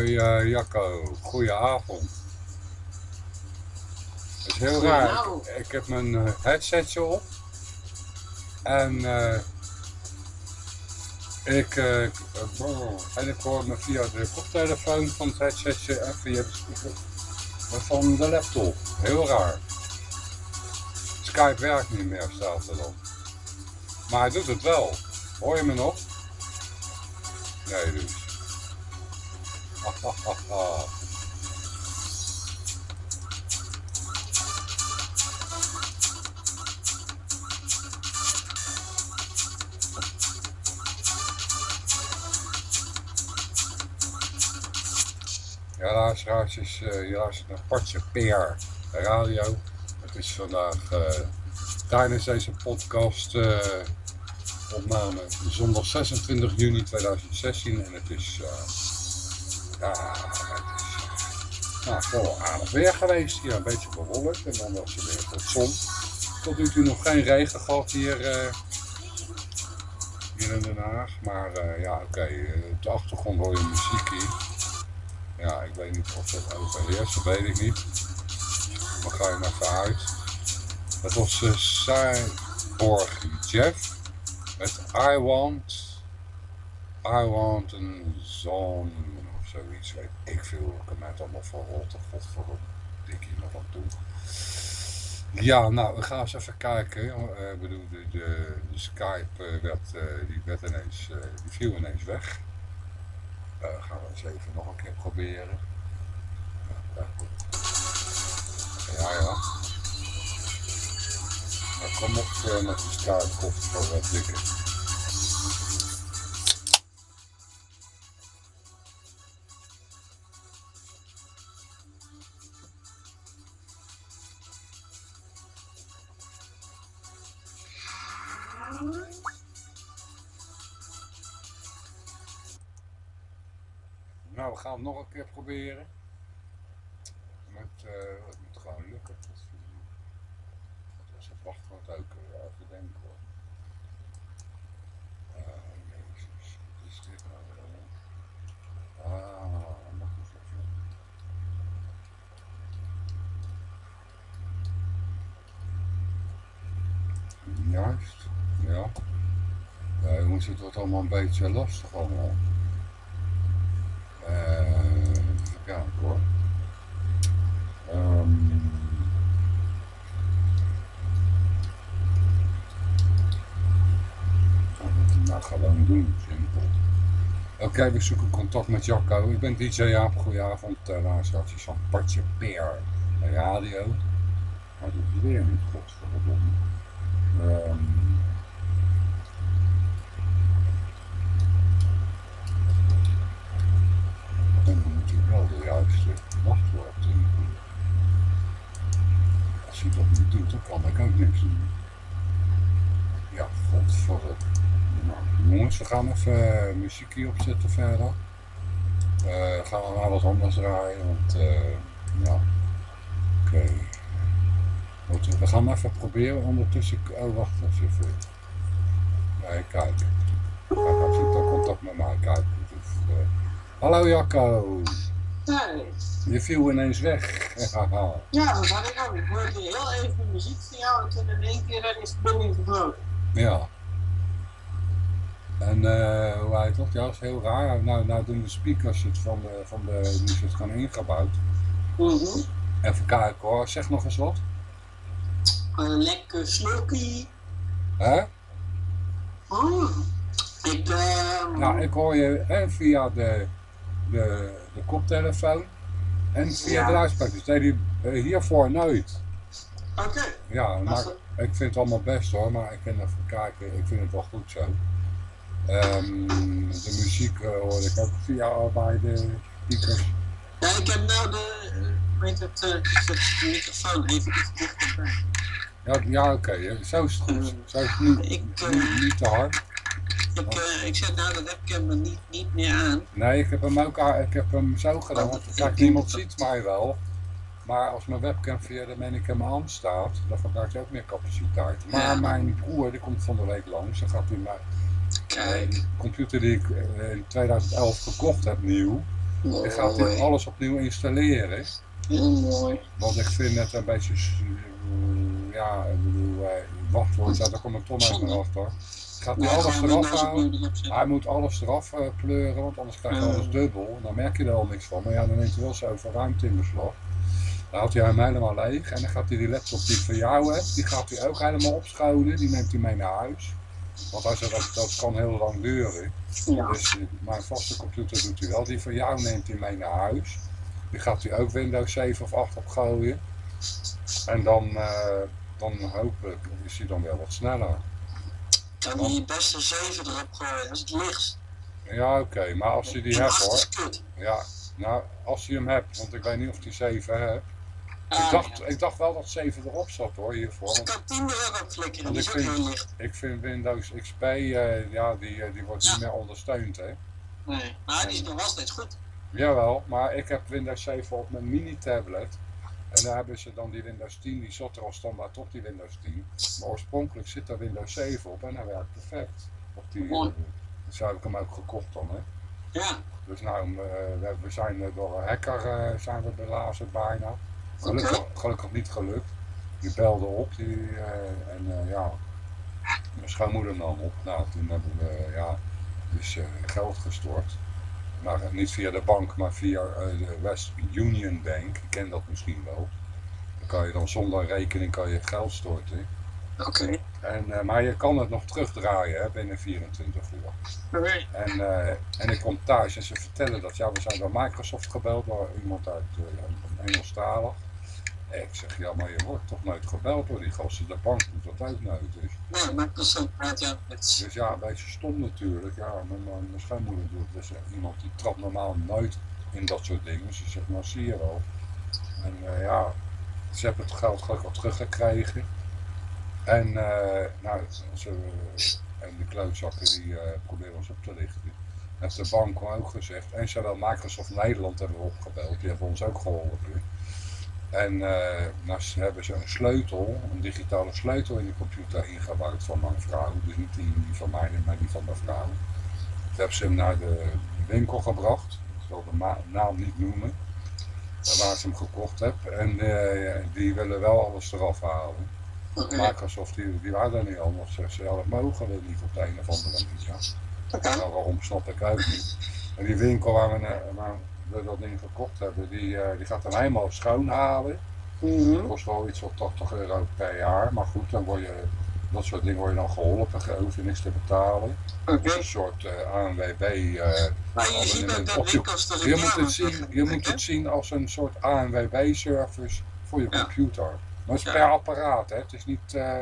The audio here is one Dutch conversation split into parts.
Hoi uh, Jacco, goedenavond. Het is heel raar. Ik, ik heb mijn eh, headsetje op. En eh, ik, eh, eh, en ik hoor me via de koptelefoon van het headsetje en via de speaker van de laptop. Heel raar. Skype werkt niet meer, staat er dan. Maar hij doet het wel. Hoor je me nog? Nee dus. Ja, luisteraars, uh, je luistert naar Partje Peer Radio. Het is vandaag eh, tijdens deze podcast eh, opname zondag 26 juni 2016 en het is, eh, ja, eh, nou, wel aardig weer geweest hier, een beetje bewolkt en dan was er weer wat zon. Tot nu toe nog geen regen gehad hier, eh, in Den Haag, maar eh, ja oké, eh, de achtergrond hoor je muziek hier. Ja, ik weet niet of dat overheerst, dat weet ik niet. Maar ga je maar even uit. Het was uh, Cyborg Jeff met I Want, I Want een Zon zoiets, weet ik veel. Ik heb mij allemaal voor rotte, god voor een dikkie nog aan toe. Ja, nou, we gaan eens even kijken. Uh, ik bedoel, de, de, Skype uh, werd, uh, die werd ineens, die viel ineens weg. Gaan we eens even nog een keer proberen. Ja, ja. ja. Maar kom op met de Skype voor wat dikker. Het nog een keer proberen. Met, uh, het moet gewoon lukken. Dat is het wachtwoord ook even denken hoor. Uh, jezus, wat is dit nou weer? Ah, nog eens even. Juist, ja. Ja, jongens, het wordt allemaal een beetje lastig allemaal. Okay, we zoeken contact met Jacco. Ik ben DJ Jaap. Goedenavond. Uh, luisteraars van Partje Peer Radio. Maar doet hij weer niet. Godverdomme. Um, dan moet hij wel de juiste wachtwoord invoeren. Als hij dat niet doet, dan kan ik ook niks doen. Ja, godverdomme. Nou, jongens, we gaan even uh, muziekje opzetten verder. Uh, gaan we maar wat anders draaien, want ja, oké. Okay. Goed, we gaan even proberen ondertussen. Oh, wacht even. Nee, kijk. Kijk, als je toch contact met mij kijkt. Dus, uh... Hallo Jacco. Hey. Je viel ineens weg. ja, dat had ik ook. Ik hoorde heel even muziek van jou en toen in één keer is de verbinding verbroken. Ja. En uh, hoe heet dat? Ja, dat is heel raar. Nou, nou doen de speakers het van de, van de het gewoon ingebouwd. Mm -hmm. Even kijken hoor, zeg nog eens wat. Een lekker. Hè? Oh. Ik, uh, nou, ik hoor je hè, via de, de, de koptelefoon en via ja. de luidspreker. Dat deed hij hiervoor nooit. Oké. Okay. Ja, maar ik vind het allemaal best hoor, maar ik kan even kijken. Ik vind het wel goed zo. Um, de muziek uh, hoor ik ook via bij de speakers. Ja, ik heb nou de, weet het, uh, de microfoon even iets dichterbij. Ja, ja oké, okay. zo is het goed. Zo is het niet, ik, niet, niet te hard. Ik, uh, ik zet nou de webcam niet, niet meer aan. Nee, ik heb hem ook aan, ik heb hem zo gedaan, want kijk, niemand ziet mij wel. Maar als mijn webcam via de Manicam aan staat, dan verbruikt hij ook meer capaciteit. Maar ja. mijn broer, die komt van de week langs, dan gaat hij mijn Kijk. computer die ik in 2011 gekocht heb, nieuw, oh, die gaat hij alles opnieuw installeren. Heel mooi. Want ik vind het een beetje, ja, ik bedoel, wachtwoord, daar kom ik toch nooit meer achter. Gaat hij alles eraf halen? Hij moet alles eraf uh, pleuren, want anders krijg je alles dubbel. Dan merk je er al niks van. Maar ja, dan neemt hij wel zoveel ruimte in beslag. Dan houdt hij hem helemaal leeg. En dan gaat hij die laptop die ik van jou heb, die gaat hij ook helemaal opschonen. Die neemt hij mee naar huis. Want zegt, dat, dat kan heel lang duren. Ja. Dus mijn vaste computer doet hij wel. Die van jou neemt hij mee naar huis. Die gaat hij ook Windows 7 of 8 opgooien. En dan, uh, dan hopelijk is hij dan wel wat sneller. Kan hij je beste 7 erop gooien, is het lichtst. Ja, oké, okay. maar als hij die hebt hoor. hoor. Is kut. Ja, nou, als hij hem hebt, want ik weet niet of hij 7 hebt. Ah, ik, dacht, ja. ik dacht wel dat 7 erop zat hoor, hiervoor. Want, kan 10 er ook op flikkeren, die ik, is ook heel licht. ik vind Windows XP, uh, ja, die, uh, die wordt Ja. niet meer ondersteund hè. Nee, maar die is nog wel steeds goed. Jawel, maar ik heb Windows 7 op mijn mini-tablet. En daar hebben ze dan die Windows 10, die zat er al standaard op, die Windows 10. Maar oorspronkelijk zit er Windows 7 op en hij werkt perfect. Op die, Mooi. dus heb ik hem ook gekocht dan, hè. Ja, Dus nou, we, zijn door een hacker zijn we belazerd bijna. Gelukkig, gelukkig niet gelukt. Die belde op die, uh, en uh, ja, mijn schoonmoeder nam op. Nou, toen hebben we ja, dus uh, geld gestort. Maar niet via de bank, maar via de West Union Bank. Ik ken dat misschien wel. Dan kan je dan zonder rekening kan je geld storten. oké. En, uh, maar je kan het nog terugdraaien hè, binnen 24 uur. Okay. En, uh, en ik kom thuis en ze vertellen dat, ja, we zijn door Microsoft gebeld, door iemand uit uh, Engelstalig. Ik zeg, ja, maar je wordt toch nooit gebeld door die gasten, de bank doet dat nooit. Dus, Nee, Microsoft praat ja met... dus ja, een beetje stom natuurlijk. Ja, mijn, mijn, schoonmoeder doet dus iemand die trapt normaal nooit in dat soort dingen. Ze zegt, nou zie je wel. En uh, ja, ze hebben het geld gelukkig wel teruggekregen. En, uh, nou, ze, en de klootzakken die uh, proberen ons op te lichten. Heeft de bank ook gezegd. En zowel Microsoft Nederland hebben we opgebeld. Die hebben ons ook geholpen. En uh, nou hebben ze een sleutel, een digitale sleutel in de computer ingebouwd van mijn vrouw. Dus niet die, die van mij, maar die van mijn vrouw. Toen hebben ze hem naar de winkel gebracht. Ik zal de naam niet noemen. Waar ze hem gekocht heb. En uh, die willen wel alles eraf halen. Okay. Microsoft die, die waren daar niet anders. Ze ja, dat mogen we niet op de een of andere manier. Okay. Nou, waarom snap ik ook niet. En die winkel waar we, waar we dat ding gekocht hebben, die, uh, die gaat dan helemaal schoonhalen. Mm -hmm. Dat kost wel iets van 80 euro per jaar. Maar goed, dan word je, dat soort dingen word je dan geholpen. Dan hoef je niks te betalen. Okay. Dus een soort uh, ANWB. Uh, maar je ziet dat dat winkels toch je moet het zien, Je moet het zien als een soort ANWB-service voor je computer. Maar het is per apparaat, hè. Het is niet... Uh...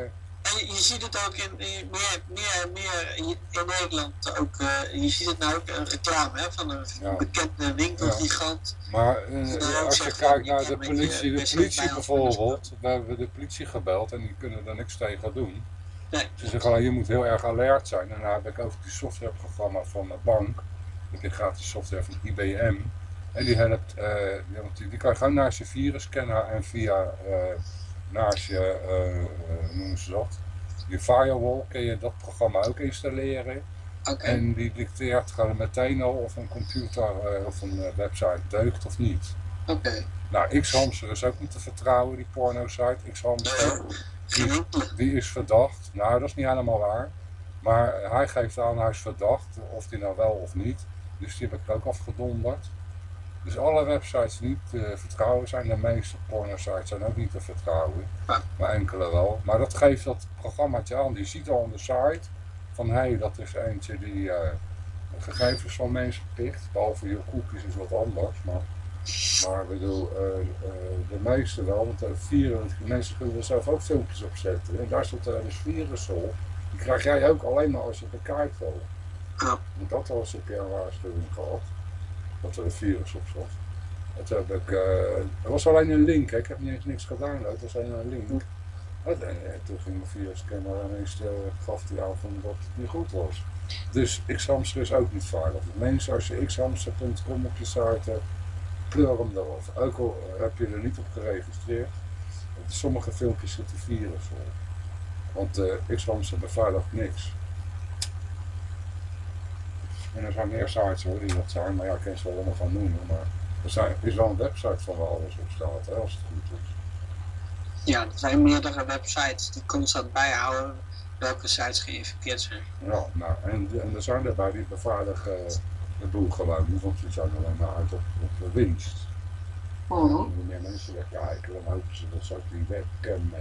En je ziet het ook in, in meer, meer, meer in, Nederland ook. Uh, je ziet het nou ook een reclame hè, van een ja. bekende winkelgigant. Ja. Maar uh, als je kijkt naar de politie, de politie bijvoorbeeld, we hebben de politie gebeld en die kunnen er niks tegen doen. Nee. Ze zeggen alleen, je moet heel erg alert zijn. En dan heb ik ook die softwareprogramma van mijn bank. Ik heb gratis software van IBM. En die helpt, uh, die, die kan je gewoon naar zijn virus scannen en via naast je, uh, hoe noemen ze dat, je firewall kun je dat programma ook installeren. Okay. En die dicteert gewoon meteen al of een computer uh, of een website deugt of niet. Oké. Okay. Nou, X-Hamster is ook niet te vertrouwen, die porno-site. X-Hamster, die, die is verdacht. Nou, dat is niet helemaal waar. Maar hij geeft aan, hij is verdacht, of die nou wel of niet. Dus die heb ik ook afgedonderd. Dus alle websites niet te vertrouwen zijn. De meeste pornosites zijn ook niet te vertrouwen. Maar enkele wel. Maar dat geeft dat programmaatje aan. Die ziet al aan de site van hé, hey, dat is eentje die uh, gegevens van mensen pikt. Behalve je cookies is wat anders. Maar, maar ik bedoel, uh, uh, de meeste wel. Want de mensen kunnen er zelf ook filmpjes op zetten. En daar zit er dus virus op. Die krijg jij ook alleen maar als je bekijkt wel. Ja. Dat was een keer een waarschuwing gehad dat er een virus op zat. Dat heb ik, uh, er was alleen een link, ik heb niet eens niks gedownload, het was alleen een link. En, en toen ging mijn virusscanner ineens uh, gaf die aan van dat het niet goed was. Dus Xhamster is ook niet veilig. Mensen, als je xhamster.com op je site hebt, kleur hem eraf. Ook al heb je er niet op geregistreerd. Sommige filmpjes zitten virus op. Want uh, Xhamster beveiligt niks. En er zijn meer sites hoor die dat zijn, maar ja, ik kan ze wel allemaal gaan noemen. Maar er, zijn, er is wel een website van waar alles op staat, hè, als het goed is. Ja, er zijn meerdere websites die constant bijhouden welke sites geïnfecteerd zijn. Ja, nou, en, en er zijn daarbij die beveiligen uh, de boel gewoon niet, want ze zijn alleen maar uit op, op de winst. -huh. Hoe meer mensen er kijken, dan hopen ze dat ze ook die webcam uh,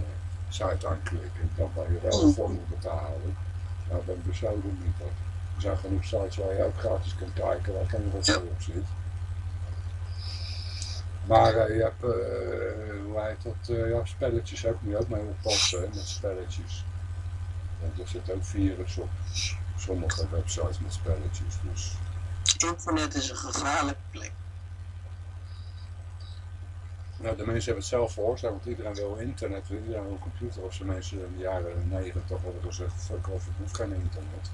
site aanklikken. Dan ben je wel voor moet betalen. Nou, ben ik besloten niet. Hoor. Er zijn genoeg sites waar je ook gratis kunt kijken waar geen rotzooi op zit. Maar uh, je hebt, uh, hoe heet dat, uh, ja, spelletjes ook, moet je ook mee oppassen hè, met spelletjes. Want er zit ook virus op sommige websites met spelletjes. Dus. Internet is een gevaarlijke plek. Nou, de mensen hebben het zelf veroorzaakt, want iedereen wil internet, iedereen wil een computer. Of ze mensen in de jaren 90 hadden gezegd, fuck off, ik hoef geen internet.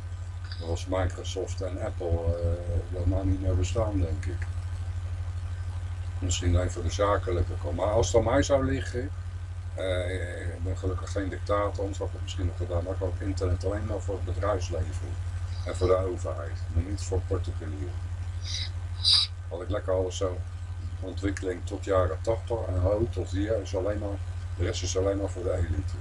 Was Microsoft en Apple helemaal niet meer bestaan, denk ik. Misschien even de zakelijke kant. Maar als het aan mij zou liggen, uh, ik ben gelukkig geen dictator, anders had ik misschien nog gedaan. Maar ik ook internet alleen maar voor het bedrijfsleven en voor de overheid, niet voor particulieren. Had ik lekker alles zo ontwikkeling tot jaren 80 en ho tot hier is alleen maar, de rest is alleen maar voor de elite.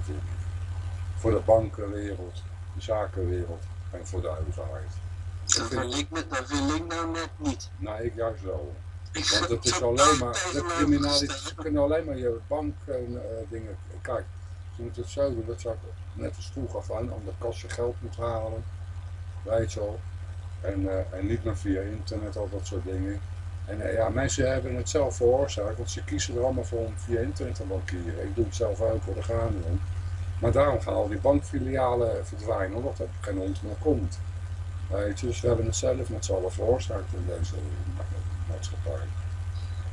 Voor de bankenwereld, de zakenwereld en voor de overheid. Dat wil ik, dat wil ik nou net niet. Nee, ik juist wel. Want het is alleen maar, de criminaliteit kunnen alleen maar je bankdingen, uh, kijk, ze moeten het zo doen, dat zou net als vroeger van aan de kast je geld moet halen, weet je wel. En, uh, en niet meer via internet, al dat soort dingen. En uh, ja, mensen hebben het zelf veroorzaakt, want ze kiezen er allemaal voor om via internet te bankieren. Ik doe het zelf ook, hoor, daar gaan we om. Maar daarom gaan al die bankfilialen verdwijnen, omdat er geen hond meer komt. Weet je, dus we hebben het zelf met z'n allen veroorzaakt in deze maatschappij.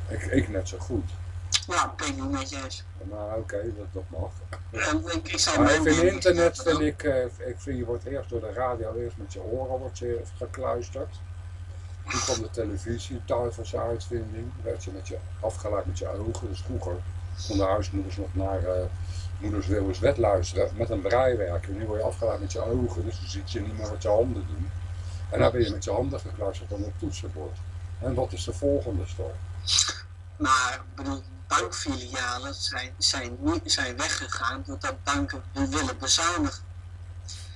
Ik, ik net zo goed. Ja, ben ik niet met je eens. Nou, oké, okay, dat, dat mag. Ik, ik zou maar ik vind internet, vind ik, uh, ik vind je wordt eerst door de radio, eerst met je oren wordt je gekluisterd. Toen kwam de televisie, duivelse uitvinding, werd je met je afgeleid met je ogen. Dus vroeger konden huismoeders nog naar uh, moeders Willems wet luisteren met een breiwerker. Nu word je afgeleid met je ogen, dus dan ziet je niet meer wat je handen doen. En dan ben je met je handen gekluisterd aan het toetsenbord. En wat is de volgende stap? Maar bedoel, bankfilialen zijn, zijn, zijn weggegaan doordat banken willen bezuinigen.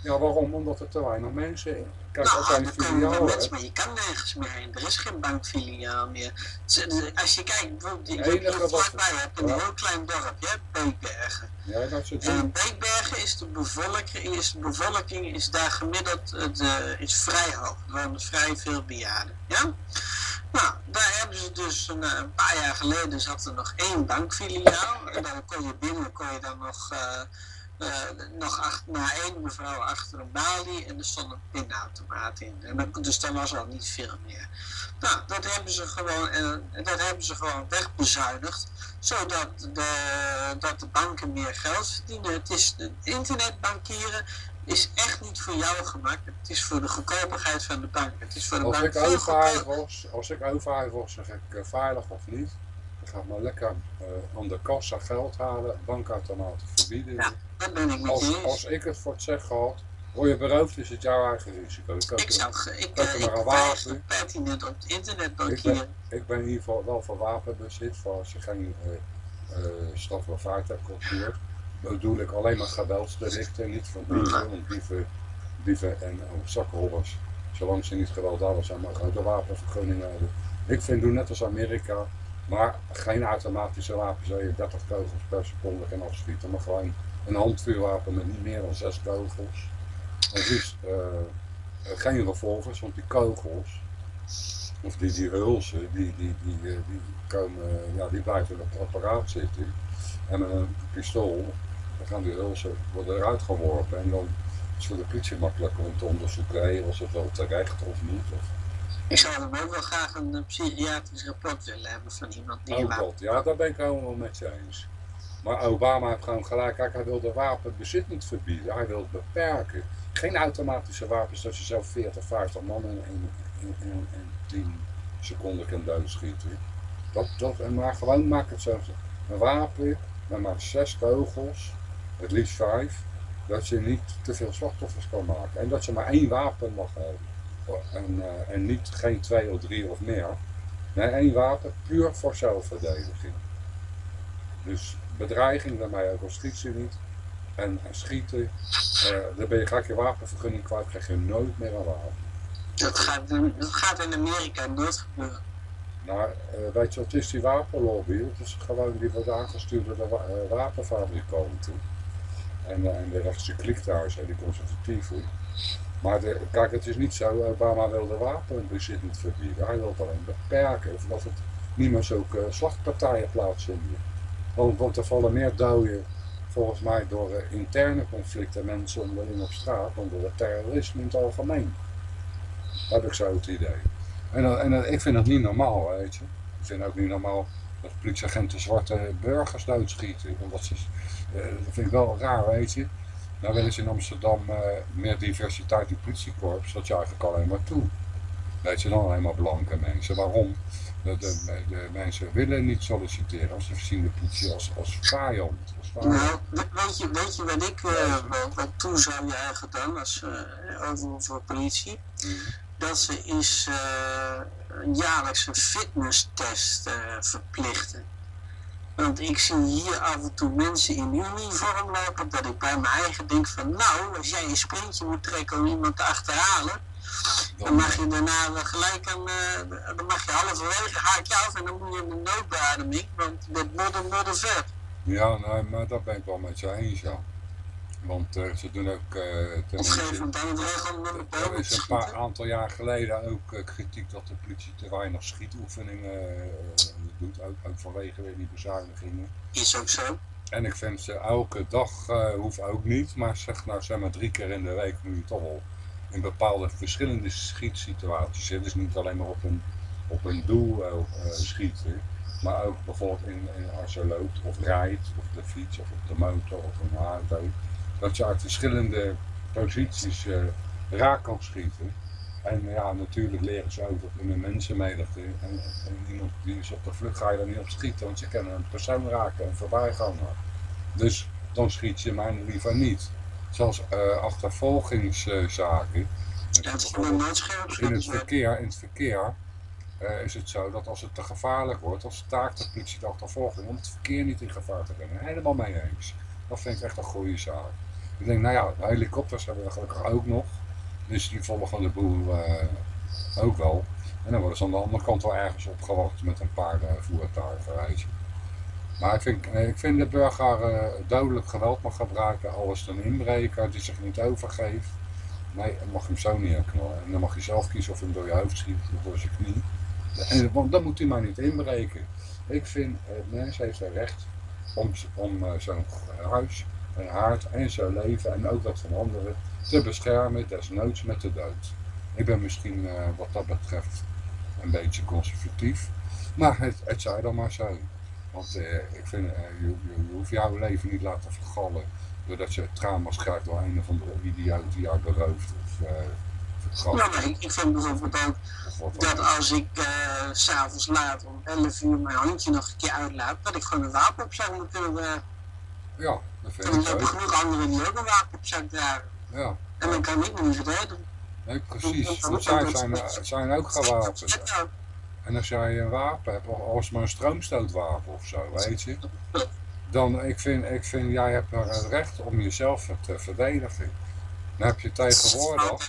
Ja, waarom? Omdat er te weinig mensen in. Kijk, nou, dat zijn er komen mensen, maar je kan nergens meer heen. Er is geen bankfiliaal meer. Als je kijkt, bijvoorbeeld, heb vlakbij hebt een ja. heel klein dorpje, Beekbergen. Ja, dat En Beekbergen is de bevolking, is, de bevolking is daar gemiddeld de, is vrij hoog. Er wonen vrij veel bejaarden. Ja? Nou, daar hebben ze dus een, een, paar jaar geleden zat er nog één bankfiliaal. En dan kon je binnen, kon je dan nog, uh, nog achter, naar één mevrouw achter een balie en er stond een pinautomaat in. En dus dan was al niet veel meer. Nou, dat hebben ze gewoon, uh, dat hebben ze gewoon wegbezuinigd, zodat de, dat de banken meer geld verdienen. Het is internetbankieren is echt niet voor jou gemaakt. Het is voor de goedkopigheid van de bank. Het is voor de als bank ik overheid was, Als ik was, zeg ik uh, veilig of niet. Dan ga ik maar lekker uh, aan de kassa geld halen, bankautomaten verbieden. Ja, dat ben ik met als, je als ik het voor het zeg gehad, word je beroofd, is het jouw eigen risico. Ik, ik zou ik, uh, ik weiger pertinent op het internet bankieren. Ik ben, ik ben in ieder geval wel voor wapenbezit, voor als je geen strafbaar feit hebt cultuur bedoel ik alleen maar geweldsdelicten, niet van dieven, want dieven, dieven en oh, zakkenhollers, zolang ze niet gewelddadig zijn, maar gewoon de wapenvergunning hebben. Ik vind doe net als Amerika, maar geen automatische wapens waar je 30 kogels per seconde kan afschieten, maar gewoon een handvuurwapen met niet meer dan 6 kogels. En liefst uh, geen revolvers, want die kogels, of die, die hulsen, die, die, die, die, die, komen, ja, die blijven op het apparaat zitten. En met een pistool dan gaan die hulsen worden eruit geworpen en dan is het voor de politie makkelijker om te onderzoeken, hey, was het wel terecht of niet. Of... Ik zou dan ook wel graag een psychiatrisch rapport willen hebben van iemand die oh, God, Ja, daar ben ik helemaal met je eens. Maar Obama heeft gewoon gelijk, hij wil de wapenbezit niet verbieden, hij wil het beperken. geen automatische wapens dat je zo 40, 50 man in, in, in, in, in 10 seconden kan doodschieten. Dat, dat, maar gewoon maak het zo. Een wapen met maar zes kogels, het liefst vijf, dat je niet te veel slachtoffers kan maken. En dat je maar één wapen mag hebben. En, uh, en niet geen twee of drie of meer. Nee, één wapen, puur voor zelfverdediging. Dus bedreiging, daarmee ook ze niet. En, en schieten, uh, dan ben je gelijk je wapenvergunning kwijt, krijg je nooit meer een wapen. Dat gaat, dat gaat in Amerika nooit gebeuren. Nou, uh, weet je wat is die wapenlobby? Dat is gewoon, die wordt aangestuurd door de wa uh, wapenfabrikanten. En, en de rechtse kliktuizen en die conservatieven. Maar de, kijk, het is niet zo, Obama wil de wapenbezit niet verbieden. Hij wil het alleen beperken, of dat het niet meer zulke slachtpartijen plaatsvinden. Want, er vallen meer doden, volgens mij, door uh, interne conflicten mensen onderling op straat, dan door het terrorisme in het algemeen. Heb ik zo het idee. En, en ik vind dat niet normaal, weet je. Ik vind ook niet normaal dat politieagenten zwarte burgers doodschieten. Omdat ze, dat vind ik wel raar, weet je. Nou willen ze in Amsterdam meer diversiteit in politiekorps, dat je eigenlijk alleen maar toe. Weet je, dan alleen maar blanke mensen. Waarom? De, de, de mensen willen niet solliciteren, want ze zien de politie als, als vijand. Als nou, weet je, weet je wat ik uh, wat, wat toe zou jagen dan, als, uh, over voor politie? Mm. Dat ze is een jaarlijkse fitnesstest verplichten. Want ik zie hier af en toe mensen in uniform lopen dat ik bij mijn eigen denk van nou, als jij een sprintje moet trekken om iemand te achterhalen, dan mag je daarna gelijk aan, uh, dan mag je halverwege haak je af en dan moet je in de noodbeademing, want met modder modder vet. Ja, nou, maar dat ben ik wel met je eens, ja. Want uh, ze doen ook... Uh, dan een een Er is een paar aantal jaar geleden ook uh, kritiek dat de politie te weinig schietoefeningen doet. Ook, ook, vanwege weer die bezuinigingen. Is ook zo. En ik vind ze elke dag, hoeft ook niet, maar zeg nou zeg maar drie keer in de week moet je toch wel in bepaalde verschillende schietsituaties. Hè. Dus niet alleen maar op een, op een doel schieten. Maar ook bijvoorbeeld in, in, als je loopt of rijdt, of de fiets, of op de motor, of een auto dat je uit verschillende posities uh, raak kan schieten. En ja, natuurlijk leren ze ook in een mensenmenigte. En, en, iemand die is op de vlucht, ga je er niet op schieten, want ze kunnen een persoon raken, een voorbijganger. Dus dan schiet je mij liever niet. Zelfs uh, achtervolgingszaken. Ja, in het verkeer, in het verkeer uh, is het zo dat als het te gevaarlijk wordt, als taak de politie de achtervolging om het verkeer niet in gevaar te brengen. Helemaal mee eens. Dat vind ik echt een goede zaak. Ik denk, nou ja, helikopters hebben we gelukkig ook nog. Dus die volgen de boel uh, ook wel. En dan worden ze aan de andere kant wel ergens opgewacht met een paar voertuigen, weet je. Maar ik vind, ik vind de burger uh, dodelijk geweld mag gebruiken, alles een inbreker die zich niet overgeeft. Nee, dan mag hem zo neerknallen. En dan mag je zelf kiezen of hem door je hoofd schiet of door zijn knie. En, want dan moet hij maar niet inbreken. Ik vind, het mens heeft het recht om, om zo'n huis en haard en zijn leven en ook dat van anderen te beschermen, desnoods met de dood. Ik ben misschien wat dat betreft een beetje conservatief, maar het, zij dan maar zo. Want uh, ik vind, uh, je, je, je, hoeft jouw leven niet laten vergallen doordat je trauma's krijgt door een of andere idioot die jou berooft of vergaat. Ja, maar ik, ik vind bijvoorbeeld ook dat als ik s'avonds laat om 11 uur mijn handje nog een keer uitlaat, dat ik gewoon een wapen op zou moeten kunnen ja, dat vind ik En er zijn genoeg anderen die ook een wapen op zak dragen. Ja. En dan kan ik me niet verdedigen. Nee, precies. Want zij zijn, zijn ook gewapend. En als jij een wapen hebt, als maar een stroomstootwapen of zo, weet je. Dan, ik vind, ik vind jij hebt er het recht om jezelf te verdedigen. Dan heb je tegenwoordig...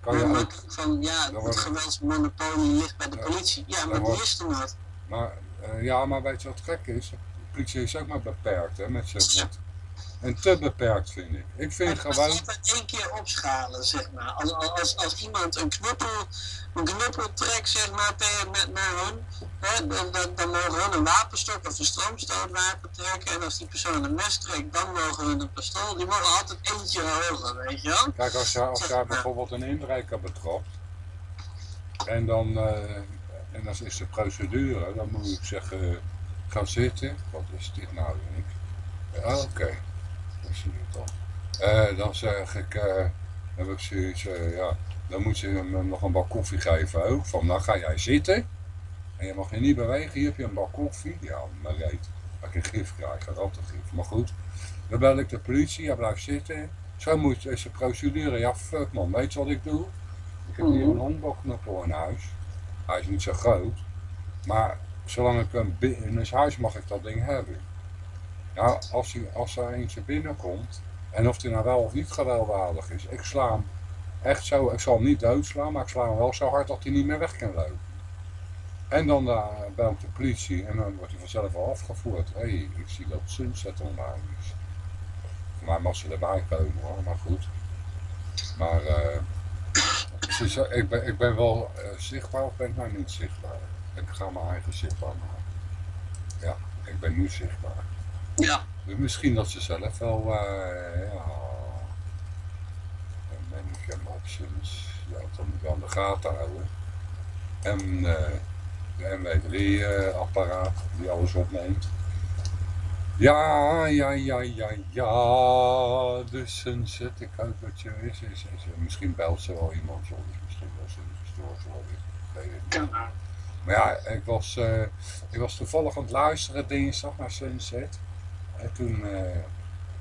Kan je ook, van, ja, het geweldsmonopolie ligt bij de politie. Ja, maar die is er nooit. Maar, uh, ja, maar weet je wat gek is? politie is ook maar beperkt, hè, met zijn En te beperkt vind ik. Ik vind het gewoon... altijd één keer opschalen, zeg maar. Als, als, als iemand een knuppel, een knuppel trekt, zeg maar, met, naar hun, hè, dan, dan, dan mogen hun een wapenstok of een stroomstootwapen trekken. En als die persoon een mes trekt, dan mogen hun een pistool. Die mogen altijd eentje hoger, weet je wel. Kijk, als je, als je bijvoorbeeld een inbreker betrapt, en dan, uh, en dat is de procedure, dan moet ik zeggen gaan zitten. Wat is dit nou? Ik, Oké, okay. Dat toch. Uh, dan zeg ik, uh, Dan heb ik zoiets, ja, dan moet je hem nog een bak koffie geven ook. Van, nou ga jij zitten. En je mag je niet bewegen. Hier heb je een bak koffie. Ja, maar reet. Dat ik een gif krijg, gif. Maar goed, dan bel ik de politie. Hij blijft zitten. Zo moet ze procedure. Ja, fuck man, weet je wat ik doe? Ik heb hier een honkbalknuppel in huis. Hij is niet zo groot. Maar zolang ik hem in het huis mag ik dat ding hebben. Ja, als, hij, als er eentje binnenkomt, en of hij nou wel of niet gewelddadig is, ik sla hem echt zo, ik zal hem niet doodslaan, maar ik sla hem wel zo hard dat hij niet meer weg kan lopen. En dan uh, belt de politie en dan wordt hij vanzelf al afgevoerd. Hé, hey, ik zie dat Sunset online is. Mij mag ze erbij komen hoor, maar goed. Maar uh, ik, ben, ik ben wel uh, zichtbaar of ben ik nou niet zichtbaar? Ik ga mijn eigen zichtbaar maken. Ja, ik ben nu zichtbaar. Ja. Misschien dat ze zelf wel, uh, ja, mannequin options, ja, dan moet je aan de gaten houden. En uh, de MW3-apparaat die alles opneemt. Ja, ja, ja, ja, ja, dus een zet ik uit wat je is, is, is, Misschien belt ze wel iemand, zo is misschien wel ze gestoord worden. Ik weet het niet. Maar ja, ik was, uh, ik was toevallig aan het luisteren dinsdag naar Sunset. En toen, uh,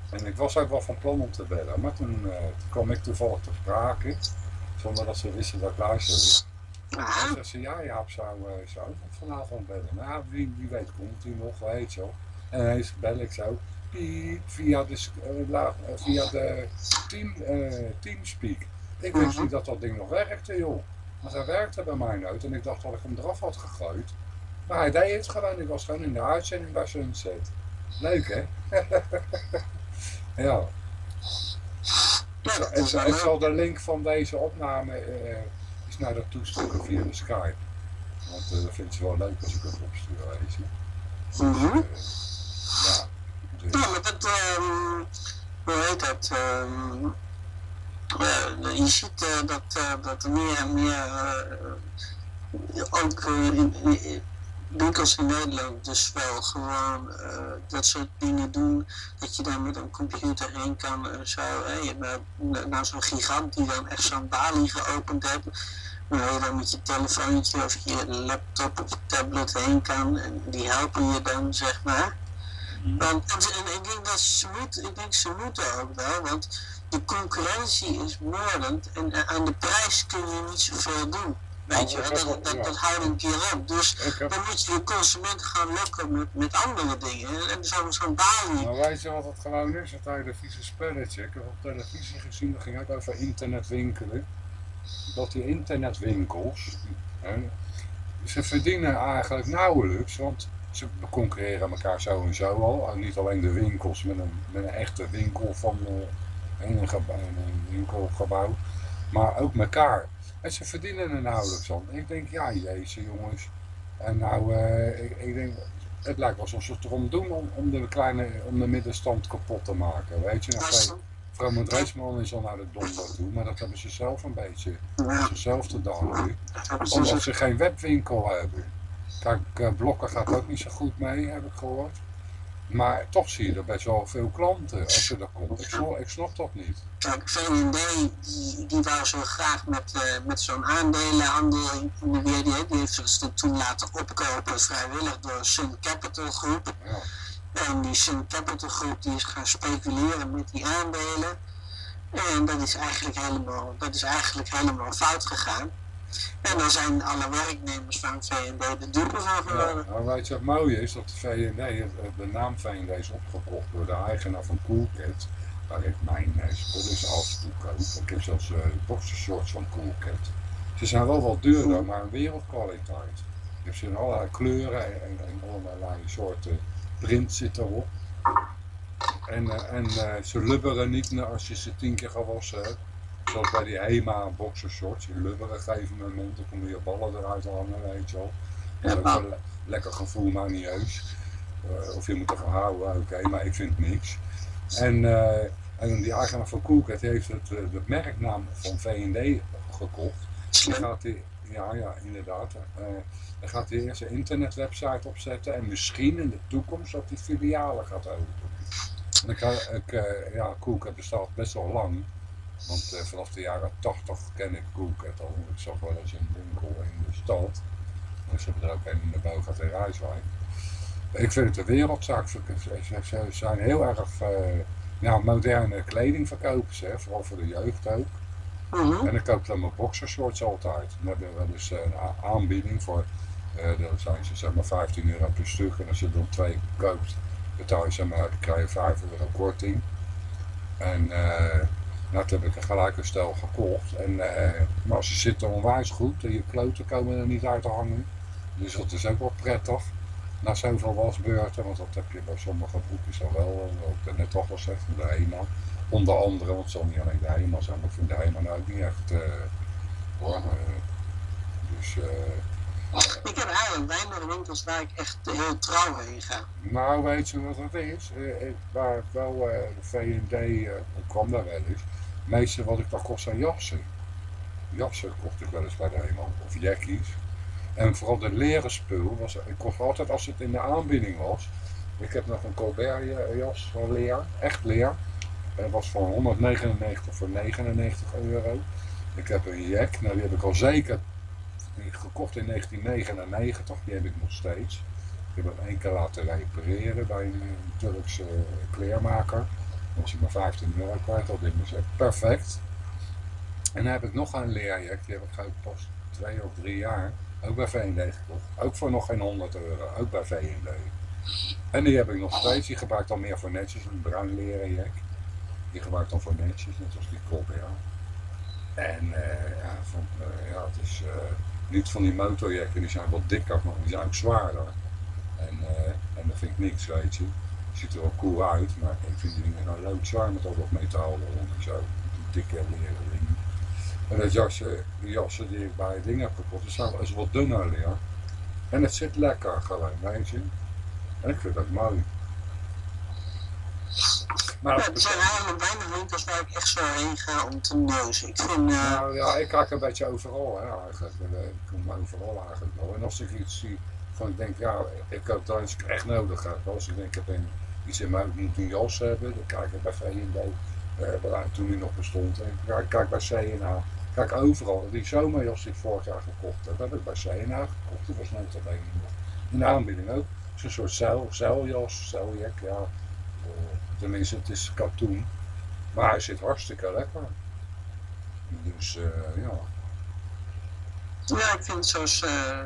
en ik was ook wel van plan om te bellen, maar toen, uh, toen kwam ik toevallig te sprake, zonder dat ze wisten dat ik luisterde. En toen ze, ja Jaap zou, uh, zou vanavond bellen. Nou, wie, wie weet komt hij nog, weet je wel. En ineens bel ik zo, piep, via de, via de team, Teamspeak. Ik wist niet dat dat ding nog werkte, joh. Maar hij werkte bij mij nooit en ik dacht dat ik hem eraf had gegooid. Maar hij deed het gewoon, ik was gewoon in de uitzending bij Sunset. Leuk hè? ja. En, en zal de link van deze opname uh, is naar dat toesturen via de Skype. Want uh, dat vindt ze wel leuk als ik het opstuur, weet je. Mm -hmm. dus, uh, ja. Dus. Ja, maar dat, um, hoe heet dat? Um, je ziet dat, dat er meer en meer ook in, in winkels in Nederland dus wel gewoon uh, dat soort dingen doen. Dat je dan met een computer heen kan en zo. Hè. Je hebt nou zo'n gigant die dan echt zo'n balie geopend hebt. Waar je dan met je telefoontje of je laptop of je tablet heen kan. En die helpen je dan, zeg maar. Mhm. En, en, ik denk dat ze moeten, ik denk ze moeten ook wel, want de concurrentie is moordend en aan de prijs kun je niet zoveel doen. Weet je, dat, dat, dat, dat houdt een keer op. Dus dan moet je de consument gaan lokken met, met andere dingen. En zo'n zo balie. Maar weet je wat het gewoon is? Het televisie spelletje. Ik heb op televisie gezien, dat ging ook over internetwinkelen. Dat die internetwinkels, hè, ze verdienen eigenlijk nauwelijks, want ze concurreren elkaar sowieso al. En niet alleen de winkels met een, met een echte winkel van uh, een, een winkelgebouw, maar ook elkaar. En ze verdienen er nauwelijks aan. Ik denk, ja jezus jongens. En nou, uh, ik, ik, denk, het lijkt wel alsof ze het erom doen om, om, de kleine, om de middenstand kapot te maken. Weet je, nou, Vrouw Reisman is al naar de donder toe, maar dat hebben ze zelf een beetje zelf te danken. Omdat ze geen webwinkel hebben. Kijk, eh, Blokken gaat ook niet zo goed mee, heb ik gehoord. Maar toch zie je er best wel veel klanten als er komt. Ik snap, ik snap dat niet. Kijk, VND die, die wou zo graag met, uh, met zo'n aandelenhandel in de WD. Die heeft zich toen laten opkopen vrijwillig door Sun Capital Groep. Ja. En die Sun Capital Groep die is gaan speculeren met die aandelen. En dat is eigenlijk helemaal, dat is eigenlijk helemaal fout gegaan. En dan zijn alle werknemers van VND de dupe van geworden. Ja, wat mooi is? Dat de VND, de naam VND is opgekocht door de eigenaar van Coolcat. Waar ik mijn uh, spullen als koop. Ik heb zelfs uh, boxershorts van Coolcat. Ze zijn wel wat duurder, maar een wereldkwaliteit. Je hebt ze in allerlei kleuren en, en, allerlei soorten print zit erop. En, uh, en uh, ze lubberen niet als je ze tien keer gewassen hebt. Zoals bij die HEMA boxershorts, in lubberen gegeven moment, dan kom je ballen eruit hangen, weet je wel. Dat is ook een lekker gevoel, maar niet heus. Uh, of je moet ervan houden, oké, okay, maar ik vind niks. En, uh, en die eigenaar van Coolcat heeft het, uh, de merknaam van V&D gekocht. Dan gaat hij, ja, ja, inderdaad. dan gaat hij eerst een internetwebsite opzetten en misschien in de toekomst dat hij filialen gaat openen. En ik, ik, ja, Coolcat bestaat best wel lang. Want eh, vanaf de jaren 80 ken ik Coolcat al. Ik zag wel eens een winkel in de stad. En ze hebben er ook een in de Bogat in Rijswijk. Ik vind het een wereldzaak. Ze, ze zijn heel erg uh, ja, moderne kleding verkopen ze, vooral voor de jeugd ook. Mhm. En dan koop ik dan mijn boxershorts altijd. Dan hebben we wel eens een aanbieding voor, uh, dan zijn ze zeg maar 15 euro per stuk. En als je er dan twee koopt, betaal je zeg maar, krijg je 5 euro korting. En uh, nou, toen heb ik er gelijk een stel gekocht. En, uh, maar ze zitten onwijs goed en je kloten komen er niet uit te hangen. Dus dat is ook wel prettig. Na zoveel wasbeurten, want dat heb je bij sommige broekjes al wel, wat ik net al gezegd, de HEMA. Onder andere, want het zal niet alleen de HEMA zijn, maar ik vind de HEMA nou ook niet echt uh, hoor. dus... ik heb eigenlijk weinig winkels waar ik echt heel trouw heen ga. Nou, weet je wat dat is? Waar wel de V&D kwam daar wel eens. Meeste wat ik daar kost zijn jassen. Jassen kocht ik wel eens bij de HEMA, of jackies. En vooral de leren spul, was, ik kocht altijd als het in de aanbieding was. Ik heb nog een Colbert jas van leer, echt leer. Dat was van 199 voor 99 euro. Ik heb een jack, nou die heb ik al zeker gekocht in 1999, die heb ik nog steeds. Ik heb hem één keer laten repareren bij een Turkse kleermaker. Was ik maar 15 euro kwijt, ding was echt perfect. En dan heb ik nog een leerjack, die heb ik pas twee of drie jaar. Ook bij V&D gekocht. Ook voor nog geen 100 euro. Ook bij V&D. En die heb ik nog steeds. Die gebruikt dan meer voor netjes. Een bruin leren. Die gebruikt dan voor netjes. Net als die Colbert. En uh, ja, van, uh, ja, het is uh, niet van die motorjacken. Die zijn wat dikker. Maar die zijn ook zwaarder. En, en dat vind ik niks, weet je. Ziet er wel cool uit. Maar ik vind die dingen nou loodzwaar met al dat metaal eronder. Zo. Dikke leren dingen. En dat jasje, die jassen die ik bij het ding heb gekocht, die is wat dunner leer. En het zit lekker gewoon, weet je. En ik vind dat mooi. Maar ja, er zijn eigenlijk weinig winkels waar ik echt zo heen ga om te neuzen. Ik vind... Uh... Nou ja, ik kijk een beetje overal hè, eigenlijk. Ik kom overal eigenlijk wel. En als ik iets zie van ik denk, ja, ik koop dat iets echt nodig heb. Als ik denk, ik heb een, iets in mijn een jas hebben, dan kijk ik bij V&D. Uh, toen die nog bestond. En ik kijk bij C&A. Kijk overal. Die zomerjas die ik vorig jaar gekocht heb, heb ik bij C&A gekocht. Die was nooit alleen nog. In de aanbieding ook. Het is een soort zeil, zeiljas, ja. Uh, tenminste, het is katoen. Maar hij zit hartstikke lekker. Dus, uh, ja. Ja, ik vind uh,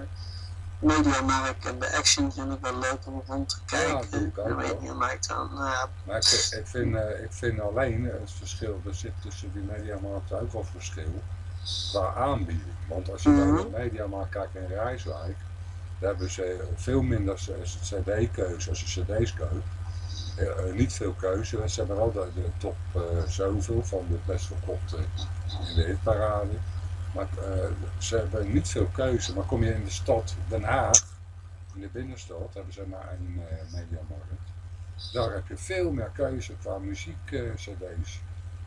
Mediamarkt en de Action vind ik wel leuk om rond te kijken. Ja, de Mediamarkt dan. Uh, maar ik, ik, vind, uh, ik vind alleen het verschil, er zit tussen die Mediamarkt ook wel verschil qua aanbieding. Want als je mm -hmm. naar de Mediamarkt kijkt in Rijswijk, daar hebben ze veel minder cd-keuze als je cd's koopt. Uh, niet veel keuze, ze hebben wel de, de top zoveel van de best verkochte in de hitparade. Maar uh, ze hebben niet veel keuze. Maar kom je in de stad Den Haag, in de binnenstad, hebben ze maar een mediamarkt. Daar heb je veel meer keuze qua muziek-cd's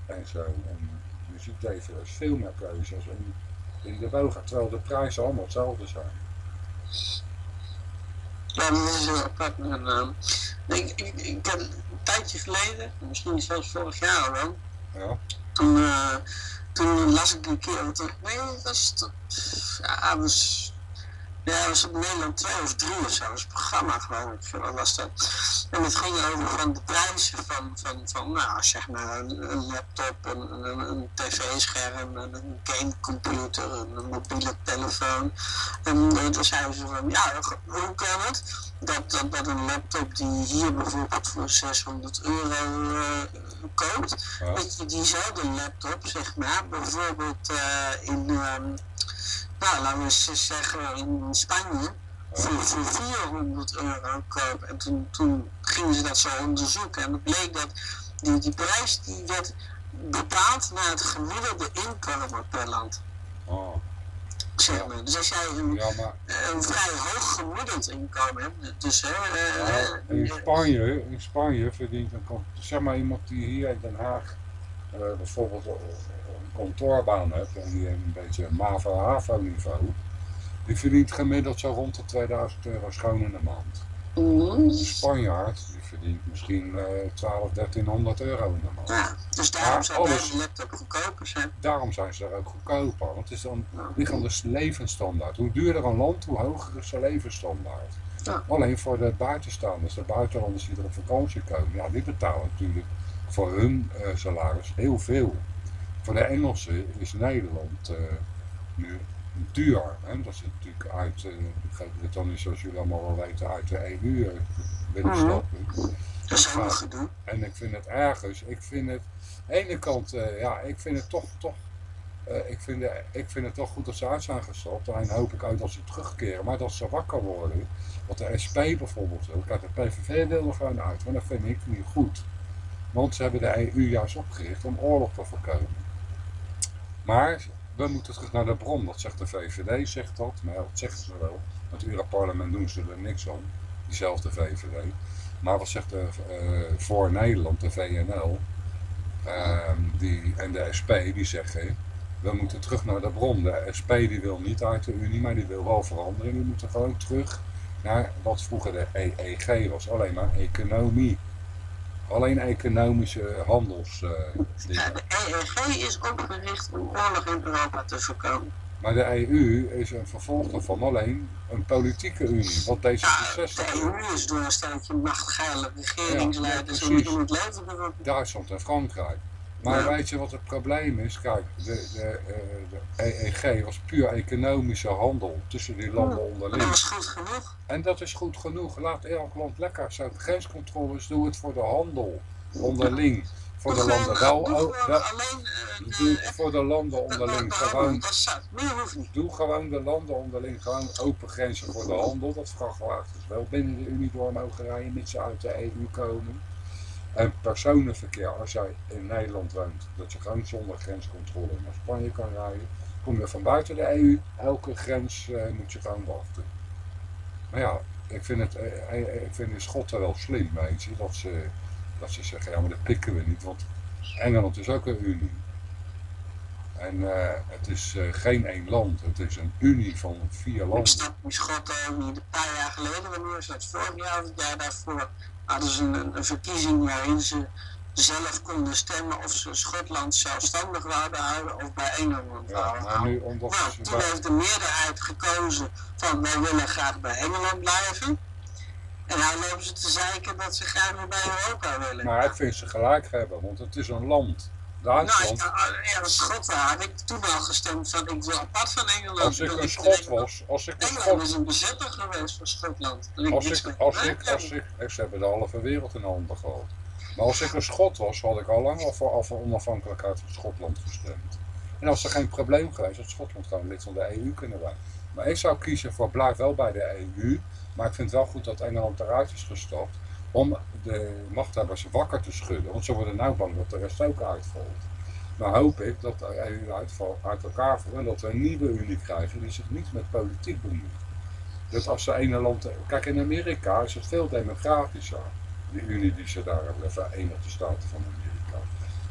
en zo. En muziek-dvd's, veel meer keuze als in, in de Boga, terwijl de prijzen allemaal hetzelfde zijn. Ja, dat is wel apart. En, uh, ik, ik, ik heb een tijdje geleden, misschien zelfs vorig jaar al ja. toen, uh, toen las ik een keer, wat, nee, dat was, ja, was, ja, dat was op Nederland 2 of 3 of zo, dat een programma wat was dat. En het ging over van de prijzen van, van, van nou, zeg maar een, laptop, een, een, een tv-scherm, een, een gamecomputer, een, een mobiele telefoon. En uh, toen zeiden ze van, ja, hoe kan het dat, dat, dat een laptop die hier bijvoorbeeld voor 600 euro uh, koopt, ja. dat je diezelfde laptop, zeg maar, bijvoorbeeld uh, in... Um, nou, laten we eens zeggen in Spanje voor, voor 400 euro koop. En toen, toen gingen ze dat zo onderzoeken en het bleek dat die, die prijs die werd bepaald naar het gemiddelde inkomen per land. Oh. Zeg maar. Dus als jij een, ja, maar... een vrij hoog gemiddeld inkomen hebt, dus hè, ja, in, Spanje, in Spanje verdient een, zeg maar iemand die hier in Den Haag uh, bijvoorbeeld kantoorbaan hebt en die een beetje MAVO-HAVO niveau, die verdient gemiddeld zo rond de 2000 euro schoon in de maand. Mm. Een Spanjaard die verdient misschien uh, 12, 1300 euro in de maand. Ja, dus daarom Maar zijn alles- laptop goedkoper zijn. Daarom zijn ze daar ook goedkoper. Want het is dan ligt aan de levensstandaard. Hoe duurder een land, hoe hoger is de levensstandaard. Ja. Alleen voor de buitenstaanders, de buitenlanders die er op vakantie komen, ja, die betalen natuurlijk voor hun eh, salaris heel veel. Voor de Engelsen is Nederland eh, nu duur. Hè? Dat ze natuurlijk uit eh Groot-Brittannië, zoals jullie allemaal wel weten, uit de EU willen stappen. Dat is gedoe. En ik vind het ergens, ik vind het, aan de ene kant, ja, ik vind het toch, toch, ik, vind, ik vind het toch goed dat ze uit zijn gestapt. En hoop ik uit dat ze terugkeren, maar dat ze wakker worden. Wat de SP bijvoorbeeld wil, kijk, de PVV wil er gewoon uit, maar dat vind ik niet goed. Want ze hebben de EU juist opgericht om oorlog te voorkomen. Maar we moeten terug naar de bron, dat zegt de VVD, zegt dat, maar dat zeggen ze wel. Het Europarlement doen ze er niks aan, diezelfde VVD. Maar wat zegt de eh, voor Nederland, de VNL, ehm, die, en de SP, die zeggen, we moeten terug naar de bron. De SP die wil niet uit de Unie, maar die wil wel verandering. We moeten gewoon terug naar wat vroeger de EEG was, alleen maar economie. Alleen economische handels. eh. Ja, de EEG is opgericht om oorlog in Europa te voorkomen. Maar de EU is een vervolg daarvan alleen een politieke unie. Wat Ja, D66 de EU is door een stelletje machtgeile regeringsleiders Ja, in het leven geroepen. Duitsland en Frankrijk. Maar Ja. weet je wat het probleem is? Kijk, de, de, eh, de EEG was puur economische handel tussen die landen Maar dat onderling. was goed genoeg. En dat is goed genoeg. Laat elk land lekker zijn grenscontroles. Doe het voor de handel onderling. Voor de landen wel. doe ook- Doe voor de landen de, de, onderling. de Gewoon is. Doe gewoon de landen onderling gewoon open grenzen voor de handel. Dat vrachtwagens wel binnen de Unie door mogen rijden, mits ze uit de EU komen. En personenverkeer, als jij in Nederland woont, dat je gewoon zonder grenscontrole naar Spanje kan rijden. Kom je van buiten de EU, elke grens eh, moet je gewoon wachten. Maar ja, ik vind, het, eh, eh, ik vind de Schotten wel slim, weet je, dat ze, dat ze zeggen, ja maar dat pikken we niet, want Engeland is ook een Unie. En het is geen één land, het is een unie van vier Ik landen. snap die Schotten. Een paar jaar geleden, wanneer is dat? Vorig jaar of het jaar daarvoor, hadden ze een, een verkiezing waarin ze zelf konden stemmen of ze Schotland zelfstandig wouden houden of bij Engeland Ja, nu omdat Nou, toen heeft de meerderheid gekozen van wij willen graag bij Engeland blijven. En nou lopen ze te zeiken dat ze graag weer bij Europa willen. Maar ik vind ze gelijk hebben, want het is een land. Nou, Duitsland, ja, als Schotten had ik toen al gestemd van ik wil apart van Engeland. als ik een schot Engeland. was, als ik een Engeland schot, is een bezetter geweest van Schotland. Daar wil ik als ik, als ik, als ik, ze hebben de halve wereld in handen gehad. Maar als ik een schot was, had ik al lang al voor af onafhankelijkheid van Schotland gestemd. En als er geen probleem geweest, had Schotland gewoon lid van de EU kunnen worden. Maar ik zou kiezen voor blijf wel bij de EU. Maar ik vind het wel goed dat Engeland eruit is gestapt. Om de machthebbers wakker te schudden. Want ze worden nou bang dat de rest ook uitvalt. Nou hoop ik dat de EU uitval, uit elkaar valt. En dat we een nieuwe unie krijgen die zich niet met politiek bemoeit. Dus als ze ene land... Kijk, in Amerika is het veel democratischer. Die unie die ze daar hebben. De Verenigde Staten van Amerika.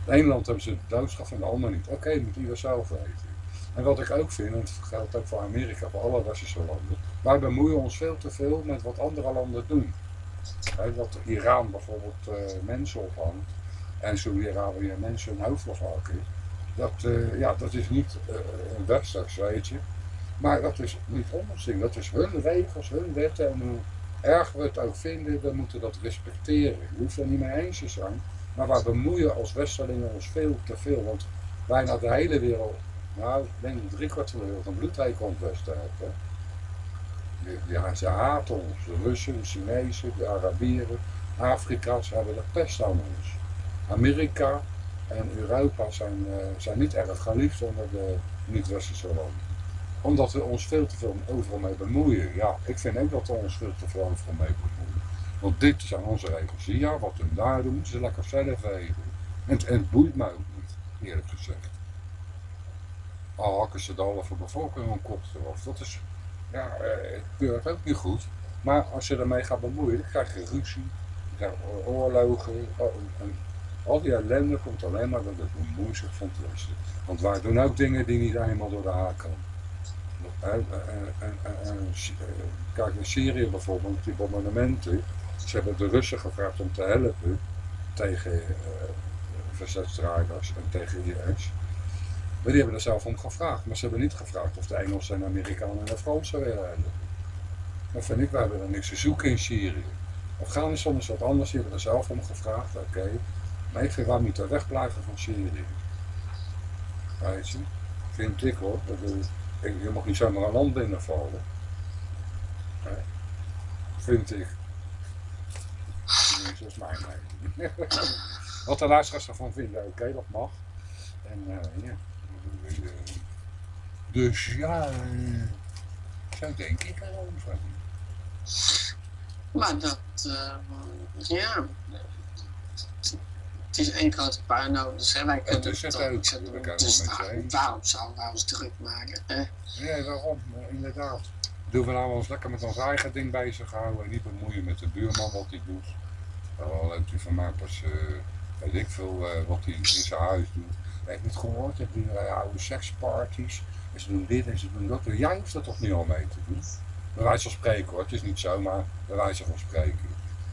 In één land hebben ze de doodstraf en de ander niet. Oké, moet ieder zelf weten. En wat ik ook vind, en dat geldt ook voor Amerika, voor alle westerse landen. Wij bemoeien ons veel te veel met wat andere landen doen. Hè, dat Iran bijvoorbeeld eh, mensen ophangt. En Saudi-Arabië mensen hun hoofd afhakken. Dat, eh, ja, dat is niet eh, een westers, weet je. Maar dat is niet ons. Dat is hun regels, hun wetten. En hoe erg we het ook vinden, we moeten dat respecteren. Je hoeft er niet mee eens te zijn. Maar wij bemoeien als westerlingen ons veel te veel. Want bijna de hele wereld, nou, ik denk drie kwart van de wereld, een bloedhekel aan westen. Ja, ze haten ons. De Russen, de Chinezen, de Arabieren, Afrika, ze hebben de pest aan ons. Amerika en Europa zijn, eh, zijn niet erg geliefd onder de niet-westerse landen. Omdat we ons veel te veel overal mee bemoeien. Ja, ik vind ook dat we ons veel te veel overal mee bemoeien. Want dit zijn onze regels hier, wat we daar doen, ze lekker zelf weten. En, en het boeit me ook niet, eerlijk gezegd. Al hakken ze de halve bevolking een kop eraf. Dat is, ja, eh, ik keur het ook niet goed. Maar als je ermee gaat bemoeien, dan krijg je ruzie, oorlogen. oh, al die ellende komt alleen maar door het bemoeien zich van het. Want wij doen ook dingen die niet eenmaal door de haak komen. kijk, in Syrië bijvoorbeeld, die bombardementen, ze hebben de Russen gevraagd om te helpen tegen uh, verzetstrijders en tegen IS. Maar die hebben er zelf om gevraagd, maar ze hebben niet gevraagd of de Engelsen en Amerikanen en Fransen willen helpen. Dat vind ik, wij hebben er niks te zoeken in Syrië. Afghanistan is wat anders, die hebben er zelf om gevraagd, oké. Maar ik vind, waar moeten wegblijven van Syrië? Weet je, vind ik hoor. je mag niet zomaar een land binnenvallen. Vind ik. Dat is mijn mening. Wat de luisteraars ervan vinden, oké, dat mag. En uh, ja. Dus ja, uh, zo denk ik erover. Maar dat, uh, ja, het is één grote puinhoop, dus hè, wij kunnen het het ook, dat dus waarom zouden we ons druk maken? Hè? Nee, waarom? Inderdaad. Doen we nou ons lekker met ons eigen ding bezig houden en niet bemoeien met de buurman wat hij doet. Al leuk die van mij pas, uh, weet ik veel, uh, wat hij in zijn huis doet. Ik heb het gehoord, heb die uh, oude seksparties. En ze doen dit en ze doen dat. Jij hoeft er toch niet al mee te doen? Bij wijze van spreken hoor, het is niet zo, maar bij wijze van spreken.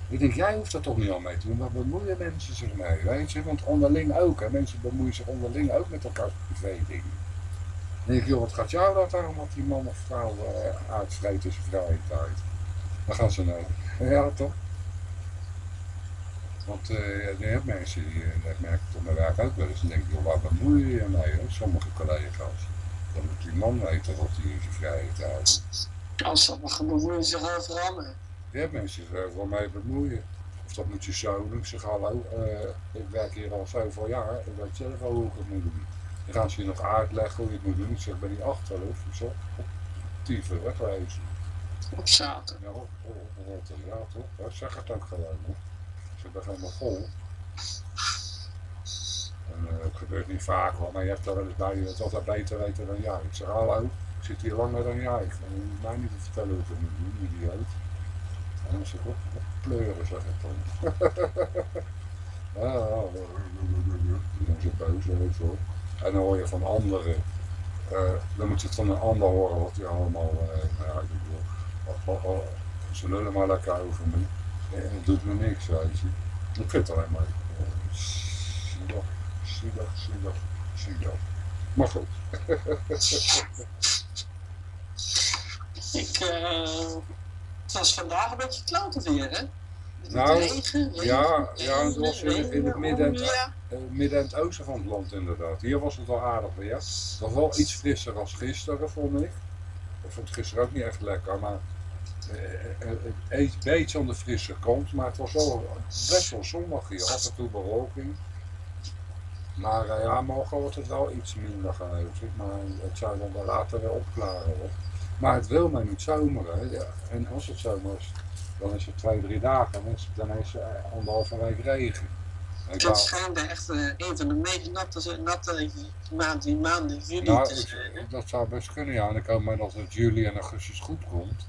Ik denk, jij hoeft er toch niet al mee te doen, maar bemoeien mensen zich mee, weet je? Want onderling ook, hè? mensen bemoeien zich onderling ook met elkaar privé dingen. Dan denk ik, joh, wat gaat jou dat daarom wat die man of vrouw uh, uitvreet in zijn vrije tijd? Dan gaan ze naar. Ja, toch? Want uh, je hebt mensen, die, uh, dat merk ik mijn werk ook wel eens, en denk ik, waar bemoei je je mee, hè? sommige collega's. Dan moet die man weten wat hij in zijn vrije tijd als sommigen bemoeien zich overal mee. Je hebt mensen zich overal mee bemoeien. Of dat moet je zo doen. Ik zeg hallo, uh, ik werk hier al zoveel jaar. Ik weet zelf al hoe ik het moet doen. Dan gaan ze je nog uitleggen hoe je het moet doen. Ik zeg, ben die achterhoofd. Ik zeg, op dieven wegwezen. Op zaterdag. Ja, op, op, op, ja toch? Ja, zeg het ook gewoon. Hè. Ze ben helemaal vol. En, het gebeurt niet vaak hoor, maar je hebt er wel eens bij je het altijd beter weten dan jij. Ik zeg hallo, zit hier langer dan jij. Ik ga mij niet te vertellen hoe ik moet doen, idioot. En dan zeg ik op pleuren, zeg ik dan. dan is het boos, wel. En dan hoor je van anderen, uh, dan moet je het van een ander horen wat die allemaal, uh, nou ik bedoel, ze lullen maar lekker over me. En dat doet me niks, weet je. Ik vind het alleen maar uh, zielig, zielig, zielig, zielig. Maar goed. Ik, uh, het was vandaag een beetje kloten weer, hè? nou, regen, ja, ja, het was in, in het midden, ja. uh, midden en het oosten van het land inderdaad. Hier was het wel aardig weer. Nog wel iets frisser dan gisteren, vond ik. Ik vond het gisteren ook niet echt lekker, maar uh, een beetje aan de frisse kant. Maar het was wel best wel zonnig hier, af en toe bewolking. Maar ja, morgen wordt het wel iets minder geloof ik. Maar het zou dan wel later weer opklaren hoor. Maar het wil maar niet zomeren. Ja. En als het zomer is, dan is het twee, drie dagen. Dan is het dan het anderhalve week regen. Het schijnt echt uh, een van de meest natte, natte maanden juli nou, te zijn. Dat zou best kunnen, ja. En ik hoop maar dat het juli en augustus goed komt.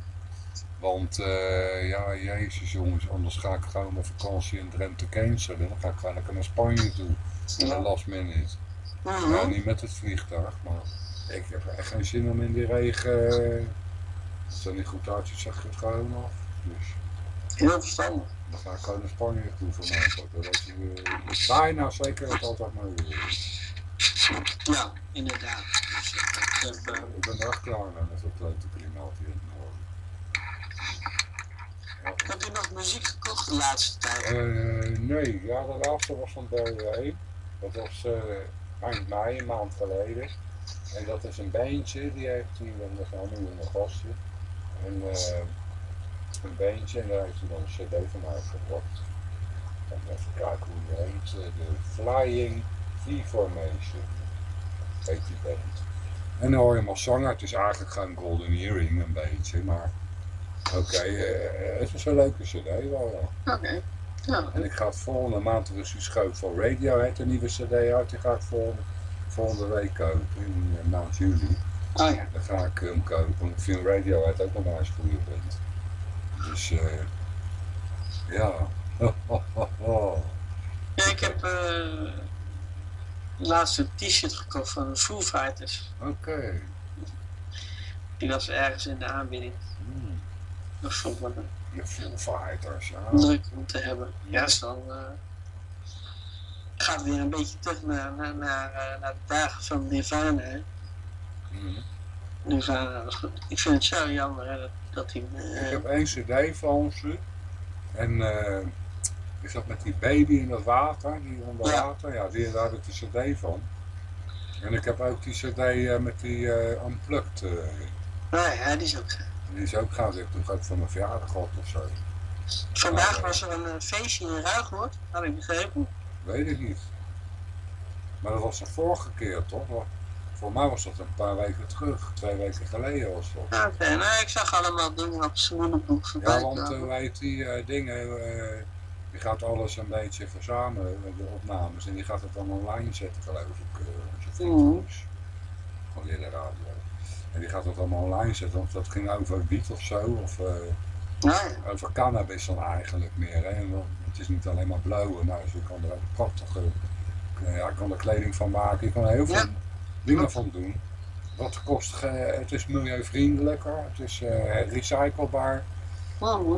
Want uh, ja, jezus jongens, anders ga ik gewoon mijn vakantie in Drenthe cancelen. Dan ga ik gewoon lekker naar Spanje toe. In de last minute. Uh -huh. ja, niet met het vliegtuig, maar ik heb echt geen zin om in die regen. Als het er niet goed uitziet, zeg ik het gewoon af. Dus. Heel verstandig. Dan ga ik gewoon naar Spanje toe voor mij. Dat is uh, bijna zeker dat altijd mogelijk is. Ja, inderdaad. Dus, uh, ik ben er echt klaar mee met dat leuke klimaat hier in het noorden. Ja. Heb je nog muziek gekocht de laatste tijd? Uh, nee, ja, de laatste was van BW. Dat was eind mei, een maand geleden. En dat is een beentje, die heeft hij, dat is allemaal jonge gasten. En uh, een beentje en daar heeft hij dan een cd van uitgebracht. En even kijken hoe die heet. De Flying V-Formation heet die band. En dan hoor je hem als zanger, het is eigenlijk geen Golden Earring een beetje, maar oké, okay, uh, het is een leuke cd wel. Oké. Okay. Ja. En ik ga het volgende maand Russisch Scheut van Radio, heet een nieuwe cd uit, die ga ik volgende volgende week kopen, in uh, maand juli. Oh ja. Dan ga ik hem kopen, want ik vind Radiohead ook nog maar eens goede band. Dus uh, ja. ja, ik heb uh, laatst een t-shirt gekocht van de Foo Fighters. Oké. Okay. Die was ergens in de aanbieding. Hmm. Dat vond me Je Foo Fighters, ja. druk om te hebben. Ja, dan... eh, gaat weer een beetje terug naar, naar, naar, eh, naar de dagen van Nirvana. hè. Hmm. Nirvana was goed. Ik vind het zo jammer hè, dat, dat hij... eh, Ik heb één cd van ze. En eh ik zat met die baby in dat water, die onder Ja. water. Ja, die, daar heb ik de cd van. En ik heb ook die cd eh, met die eh Unplugged. eh, nou ja, die is ook. Die is ook heb ik toen voor mijn verjaardag of zo. Vandaag was er een eh, feestje in Ruigoord, had ik begrepen. Weet ik niet. Maar dat was de vorige keer toch? Voor mij was dat een paar weken terug. Twee weken geleden was dat. Oké, nou ik zag allemaal dingen op zijn voorbij Ja, want uh, weet die eh, dingen, eh, die gaat alles een beetje verzamelen, eh, de opnames, en die gaat het dan online zetten, geloof ik, uh, Mhm. Guus, van Lille Radio. En die gaat het allemaal online zetten, want dat ging over wiet of zo, of eh, Nou ja. over cannabis dan eigenlijk meer. Hè? En dan- het is niet alleen maar blauwe, dus je kan er ook prachtige, eh, ja, ik kan er kleding van maken, je kan er heel veel Ja. dingen van doen. Wat kost, ge- het is milieuvriendelijker, het is eh, recyclebaar.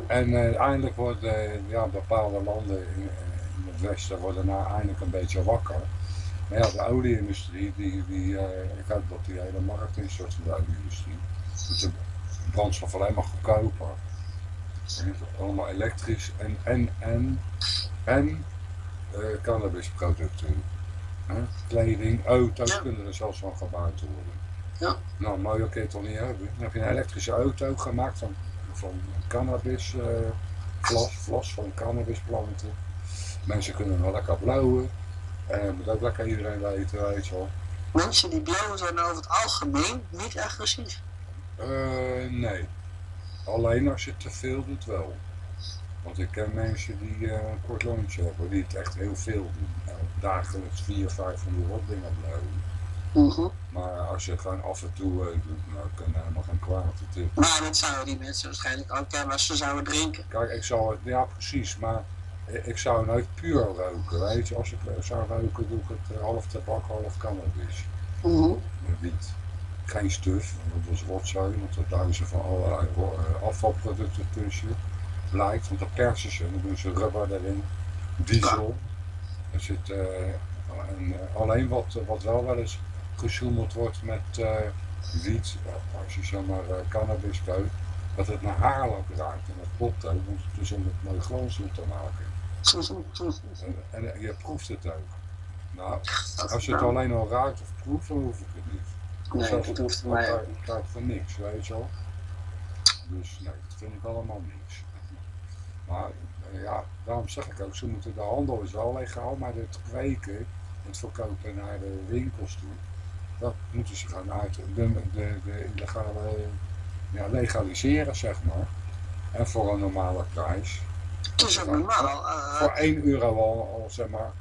En eh, eindelijk worden ja, bepaalde landen in, in het westen worden nou eindelijk een beetje wakker. Maar ja, de olieindustrie, die, die, eh, ik hoop dat die hele markt instort van de olieindustrie. Dus de brandstof alleen maar goedkoper. Allemaal elektrisch en, en, en, en eh, cannabisproducten. Kleding, auto's Ja. kunnen er zelfs van gebouwd worden. Ja. Nou, mooi kun je het toch niet hebben. Dan heb je een elektrische auto gemaakt van, van cannabis, eh, vlas, vlas van cannabisplanten. Mensen kunnen wel lekker blauwen. En dat moet ook lekker iedereen weten, weet je wel. Mensen die blauwen zijn over het algemeen niet agressief. Eh, nee. Alleen als je te veel doet wel. Want ik ken mensen die eh, een kort lontje hebben, die het echt heel veel doen. Nou, dagelijks 4, 500 watt dingen blauwen. Mhm. Maar als je het gewoon af en toe eh, doet, nou kan helemaal geen kwaad. Het is- Maar dat zouden die mensen waarschijnlijk ook hebben als ze zouden drinken. Kijk, ik zou het, ja precies, maar ik ik zou nooit puur roken, weet je. Als ik eh, zou roken, doe ik het eh, half tabak, half cannabis. Met wiet. Geen stuf, dat was rotzooi, want er duizen van allerlei eh, afvalproducten tussen. Blijkt, want dan persen ze, dan doen ze rubber erin, diesel. Er zit eh, en, eh, alleen wat, wat wel wel eens gesjoemeld wordt met eh, wiet, als je zomaar eh, cannabis koopt, dat het naar haarlak ruikt. En dat klopt ook, want het is om het mooi te maken. En, en eh, je proeft het ook. Nou, als je het alleen al ruikt of proeft, dan hoef ik het niet. Nee, Zelfs dat hoeft mij ook niet. krijg voor niks, weet je wel. Dus nee, dat vind ik allemaal niks. Maar eh, ja, daarom zeg ik ook, ze moeten de handel is wel legaal, maar het kweken, het verkopen naar de winkels toe, dat moeten ze gaan uit de, de, de illegale ja, legaliseren, zeg maar. En voor een normale prijs. Het is ook normaal. eh, Voor 1 euro al, al zeg maar,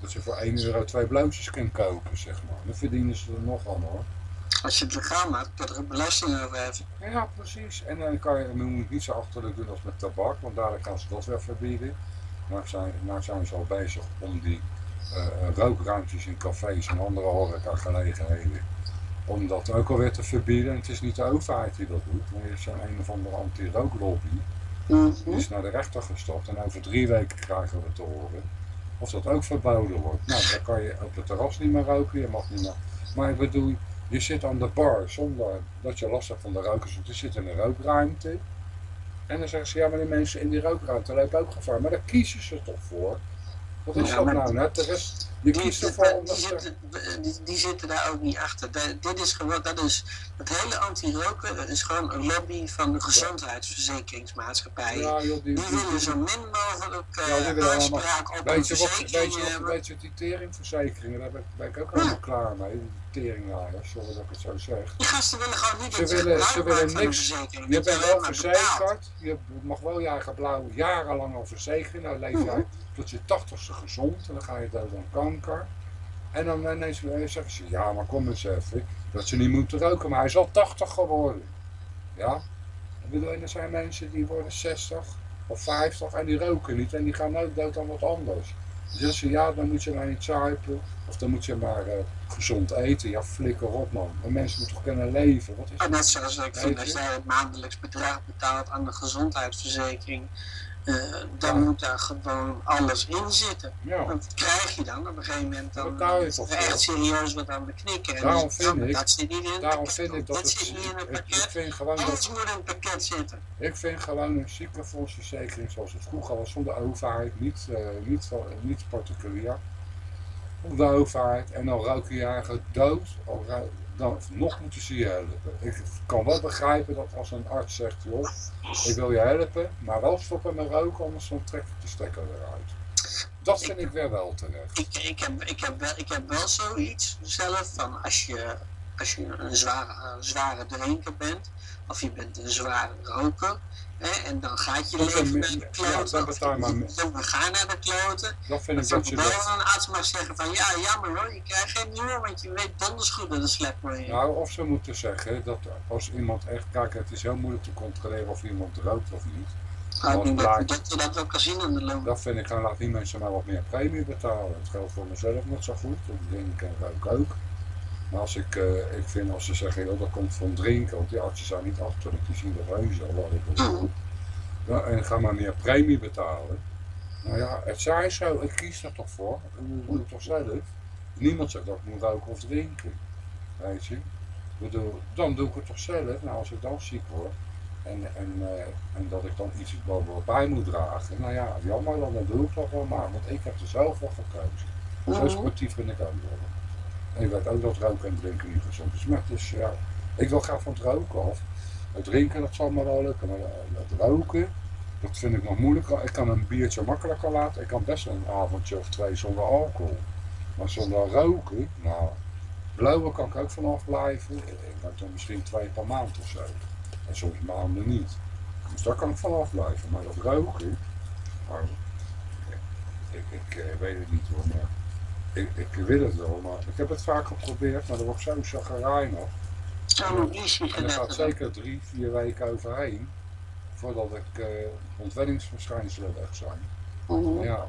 dat je voor 1 euro twee blootjes kunt kopen, zeg maar. Dan verdienen ze er nog aan hoor. als je het legaal maakt, je er een belasting over heffen. Ja, precies. En dan kan je, dan moet je het niet zo achterlijk doen als met tabak, want daar gaan ze dat weer verbieden. Maar zijn, nou zijn ze al bezig om die eh, rookruimtes in cafés en andere horecagelegenheden, om dat ook alweer te verbieden. En het is niet de overheid die dat doet, maar is zo'n een of andere anti-rooklobby. Die is naar de rechter gestapt en over drie weken krijgen we te horen of dat ook verboden wordt. Nou, dan kan je op het terras niet meer roken, je mag niet meer. Maar ik bedoel, je zit aan de bar zonder dat je last hebt van de rokers, want je zit in een rookruimte. En dan zeggen ze, ja maar die mensen in die rookruimte lopen ook gevaar. Maar daar kiezen ze toch voor? Wat is Ja, dat nou net? De rest, je Die, die, zitten, die, die zitten daar ook niet achter. Dit is gewoon, dat is, het hele anti-roken is gewoon een lobby van de gezondheidsverzekeringsmaatschappijen. Ja, joh, die, willen zo min mogelijk eh, willen allemaal- aanspraak op een Weet je verzekering hebben. weet wat die teringverzekeringen, daar ben ik, ook helemaal klaar mee. Die teringlaaiers, sorry dat ik het zo zeg. Die gasten willen gewoon niet Ze willen- ze willen niks. verzekering. Je bent wel verzekerd, je mag wel je eigen blauw jarenlang al verzekerd. Nou leef Mhm. jij tot je tachtigste gezond en dan ga je dood aan kanker. En dan ineens eh, zeggen ze, ja maar kom eens even, dat ze niet moeten roken, maar hij is al 80 geworden. Ja? Ik bedoel, er zijn mensen die worden 60 of 50 en die roken niet en die gaan ook dood aan wat anders. Dus ja, dan moet je maar niet zuipen. Of dan moet je maar uh, gezond eten. Ja, flikker op man. Maar mensen moeten toch kunnen leven. Wat is en net zoals ik vind, als jij het maandelijks bedrag betaalt aan de gezondheidsverzekering, uh, dan moet daar gewoon alles in zitten. Ja. Want dat krijg je dan op een gegeven moment dan is er echt serieus wat aan de knikken. daarom vind ik, dat zit niet in daarom vind ik dat, dat zit niet in een pakket. Ik, vind gewoon alles moet in een pakket zitten. Ik vind gewoon een ziekenfondsverzekering zoals het vroeger was van de overheid, niet, uh, niet, niet particulier. Overheid en dan je eigen dood. Of dan nog moeten ze je helpen. Ik kan wel begrijpen dat als een arts zegt, joh, ik wil je helpen, maar wel stoppen met roken, anders dan trek ik de eruit. Dat vind ik weer wel terecht. Ik, ik, heb, ik, heb, wel, ik heb wel zoiets zelf van als je, als je een zware, zware drinker bent, of je bent een zware roker, Hè, en dan gaat je leven naar de kloten. Ja, gaan naar de kloten. Dat vind ik dat je wel een arts mag zeggen van ja, jammer hoor, je krijgt geen nieuwe, want je weet donders goed dat het slecht voor je Nou, of ze moeten zeggen dat als iemand echt, kijk, het is heel moeilijk te controleren of iemand rookt of niet. Nou, ik dat, dat je dat wel kan zien de loon. Dat vind ik, dan laat die mensen maar wat meer premie betalen. Het geldt voor mezelf net zo goed, ik denk en rook ook. Maar als ik, uh, ik vind als ze zeggen, joh, dat komt van drinken, want die artsen zijn niet achterlijk, die zien de reuze al wat ik wil doen. Ja, en ga maar meer premie betalen. Nou ja, het zij zo, ik kies er toch voor, ik doe het toch zelf. Niemand zegt dat ik moet roken of drinken, weet je. Bedoel, dan doe ik het toch zelf, nou als ik dan ziek word. En, en, uh, en dat ik dan iets bovenop bij moet dragen. Nou ja, jammer dan, dan doe ik toch wel maar. Want ik heb er zelf voor gekozen. Zo sportief ben ik ook wel. En ik weet ook dat roken en drinken niet gezond is. Maar het is, ja, ik wil graag van het roken af. Het drinken, dat zal me wel lukken. Maar eh, het roken, dat vind ik nog moeilijker. Ik kan een biertje makkelijker laten. Ik kan best een avondje of twee zonder alcohol. Maar zonder roken, nou, blauwe kan ik ook vanaf blijven. Ik denk dan misschien twee per maand of zo. En soms maanden niet. Dus daar kan ik vanaf blijven. Maar dat roken, nou, ik, ik, ik, weet het niet hoor. Maar ik, ik wil het wel, maar ik heb het vaak geprobeerd, maar er wordt zo chagrijnig. Zo'n easy En er gaat zeker drie, vier weken overheen voordat ik uh, ontwenningsverschijnselen weg zijn. Mm ja.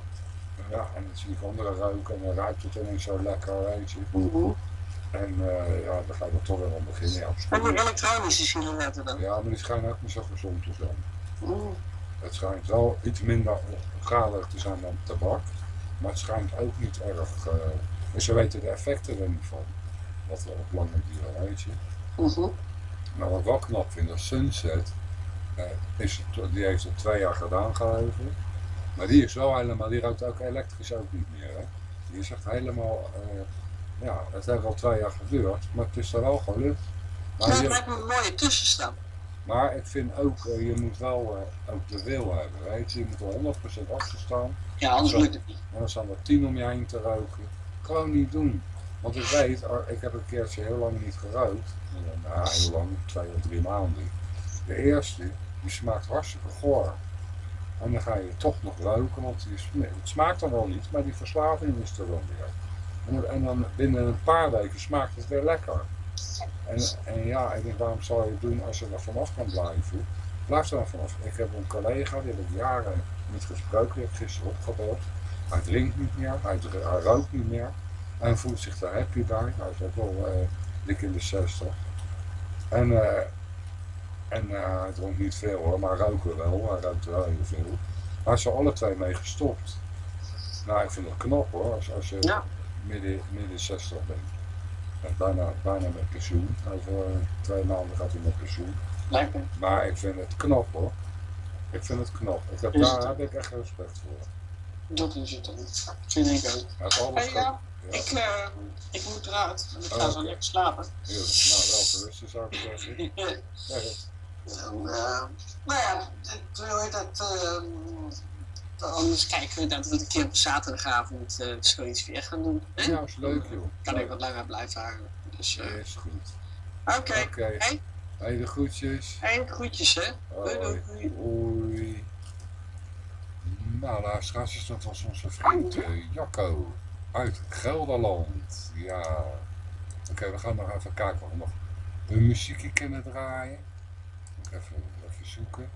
ja, en dan zie ik anderen roken en dan ruikt het ineens zo lekker, weet je. Mm En uh, ja, dan ga je er toch weer aan beginnen. Ja, en die elektronische sigaretten dan? Ja, maar die schijnen ook niet zo gezond te zijn. Mm. Het schijnt wel iets minder schadelijk te zijn dan tabak. Maar het schijnt ook niet erg... Uh, en ze weten de effecten er niet van. Wat wel op lange duur, weet je. Mm Maar wat ik wel knap vind, dat Sunset... Uh, is het, die heeft het twee jaar gedaan, ik. Maar die is wel helemaal... Die rookt ook elektrisch ook niet meer, hè. Die is echt helemaal... Uh, ja, het heeft al twee jaar geduurd. Maar het is er wel gelukt. Maar dat lijkt me een mooie tussenstap. Maar ik vind ook, je moet wel ook de wil hebben, weet je. Je moet er 100% achter staan. Ja, anders lukt het niet. En dan staan er tien om je heen te roken. Gewoon niet doen. Want ik weet, ik heb een keertje heel lang niet gerookt. Nou, heel lang, twee of drie maanden. De eerste, die smaakt hartstikke goor. En dan ga je toch nog roken, want die, het smaakt dan wel niet, maar die verslaving is er wel weer. En, en dan binnen een paar weken smaakt het weer lekker. En, en ja, ik denk, waarom zou je het doen als je er vanaf kan blijven? Blijf er dan vanaf. Ik heb een collega, die heb ik jaren niet gesproken, die heb ik gisteren opgebeld. Hij drinkt niet meer, hij, hij rookt niet meer. En voelt zich daar happy bij. Hij is ook wel uh, dik in de 60. En, uh, en uh, hij dronk niet veel hoor, maar roken wel. Hij rookte wel heel veel. Maar ze alle twee mee gestopt. Nou, ik vind het knap hoor, als, als je ja. midden, midden 60 bent bijna, bijna met pensioen. Over twee maanden gaat hij met pensioen. Lekker. Maar ik vind het knap hoor. Ik vind het knap. Ik heb, daar heb ik echt respect voor. Dat is het dan. Vind ik ook. Hey, ja, ja. Ik, uh, ik moet eruit. En ik ga oh, zo lekker slapen. Ja, nou, wel verrusten zou ik zeggen. ja. Dan, uh, nou ja, hoe heet dat? Uh, Anders kijken we dat we een keer op zaterdagavond uh, zoiets weer gaan doen. Hè? Ja, is leuk joh. Kan ik wat langer blijven hangen. Dus, uh... ja, is goed. Oké. Okay. Okay. Hey. Hey, de groetjes. De groetjes hè. Hoi. Doei, doei. Hoi. Nou, luisteraars, dat was onze vriend uh, Jacco uit Gelderland. Ja. Oké, okay, we gaan nog even kijken of we nog een muziekje kunnen draaien. Even, even zoeken.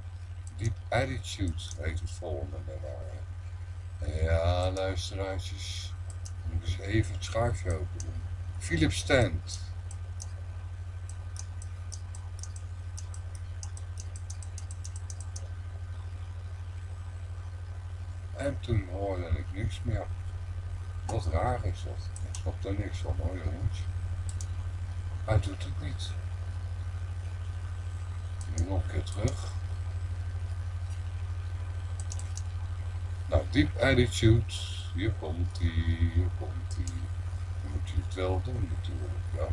Deep Attitude heet het volgende nummer. Ja, luisteraartjes. Ik moet eens even het schuifje open doen. Philip Stent. En toen hoorde ik niks meer. Wat raar is dat. Ik snap er niks van hoor jongens. Hij doet het niet. Nu nog een keer terug. Nou, Deep Attitude. Hier komt hij, hier komt hij. Dan moet je het wel doen natuurlijk, ja.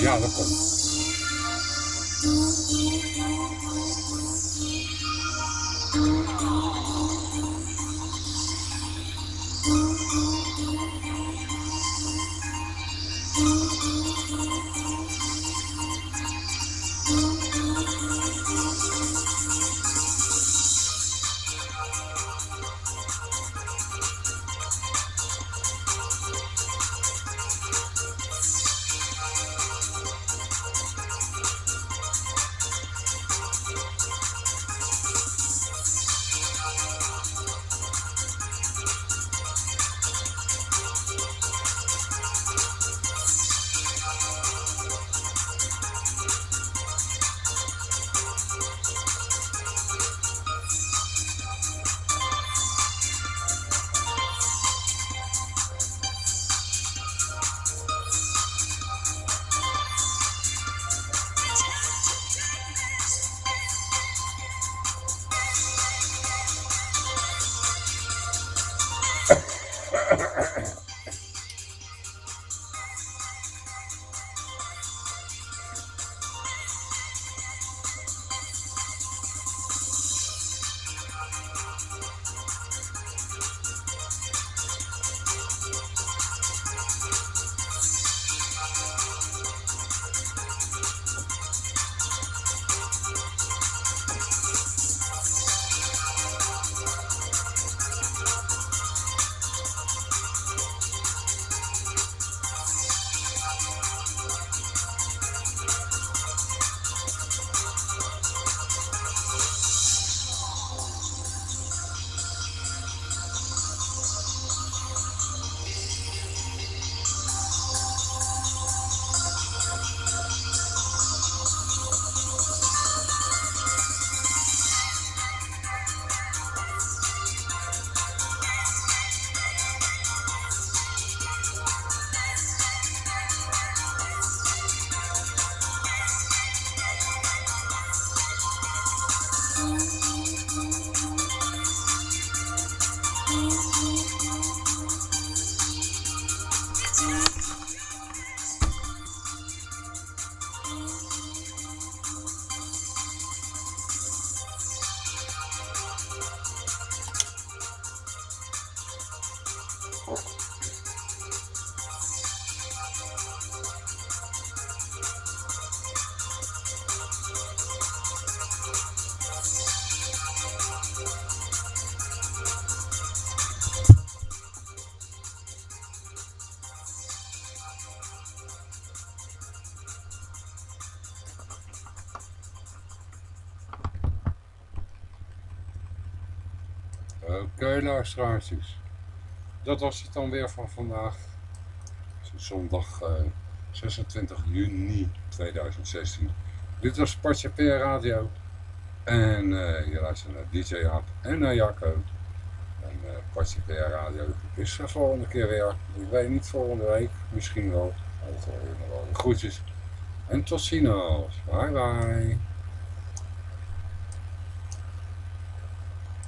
Ja, dat komt. どうぞ。Dat was het dan weer van vandaag. Zondag uh, 26 juni 2016. Dit was Patje PR Radio. En uh, je luistert naar DJ Aap en naar Jacco. En uh, Patje PR Radio is er volgende keer weer. Ik weet niet volgende week. Misschien wel. Groetjes. En tot ziens. Bye bye.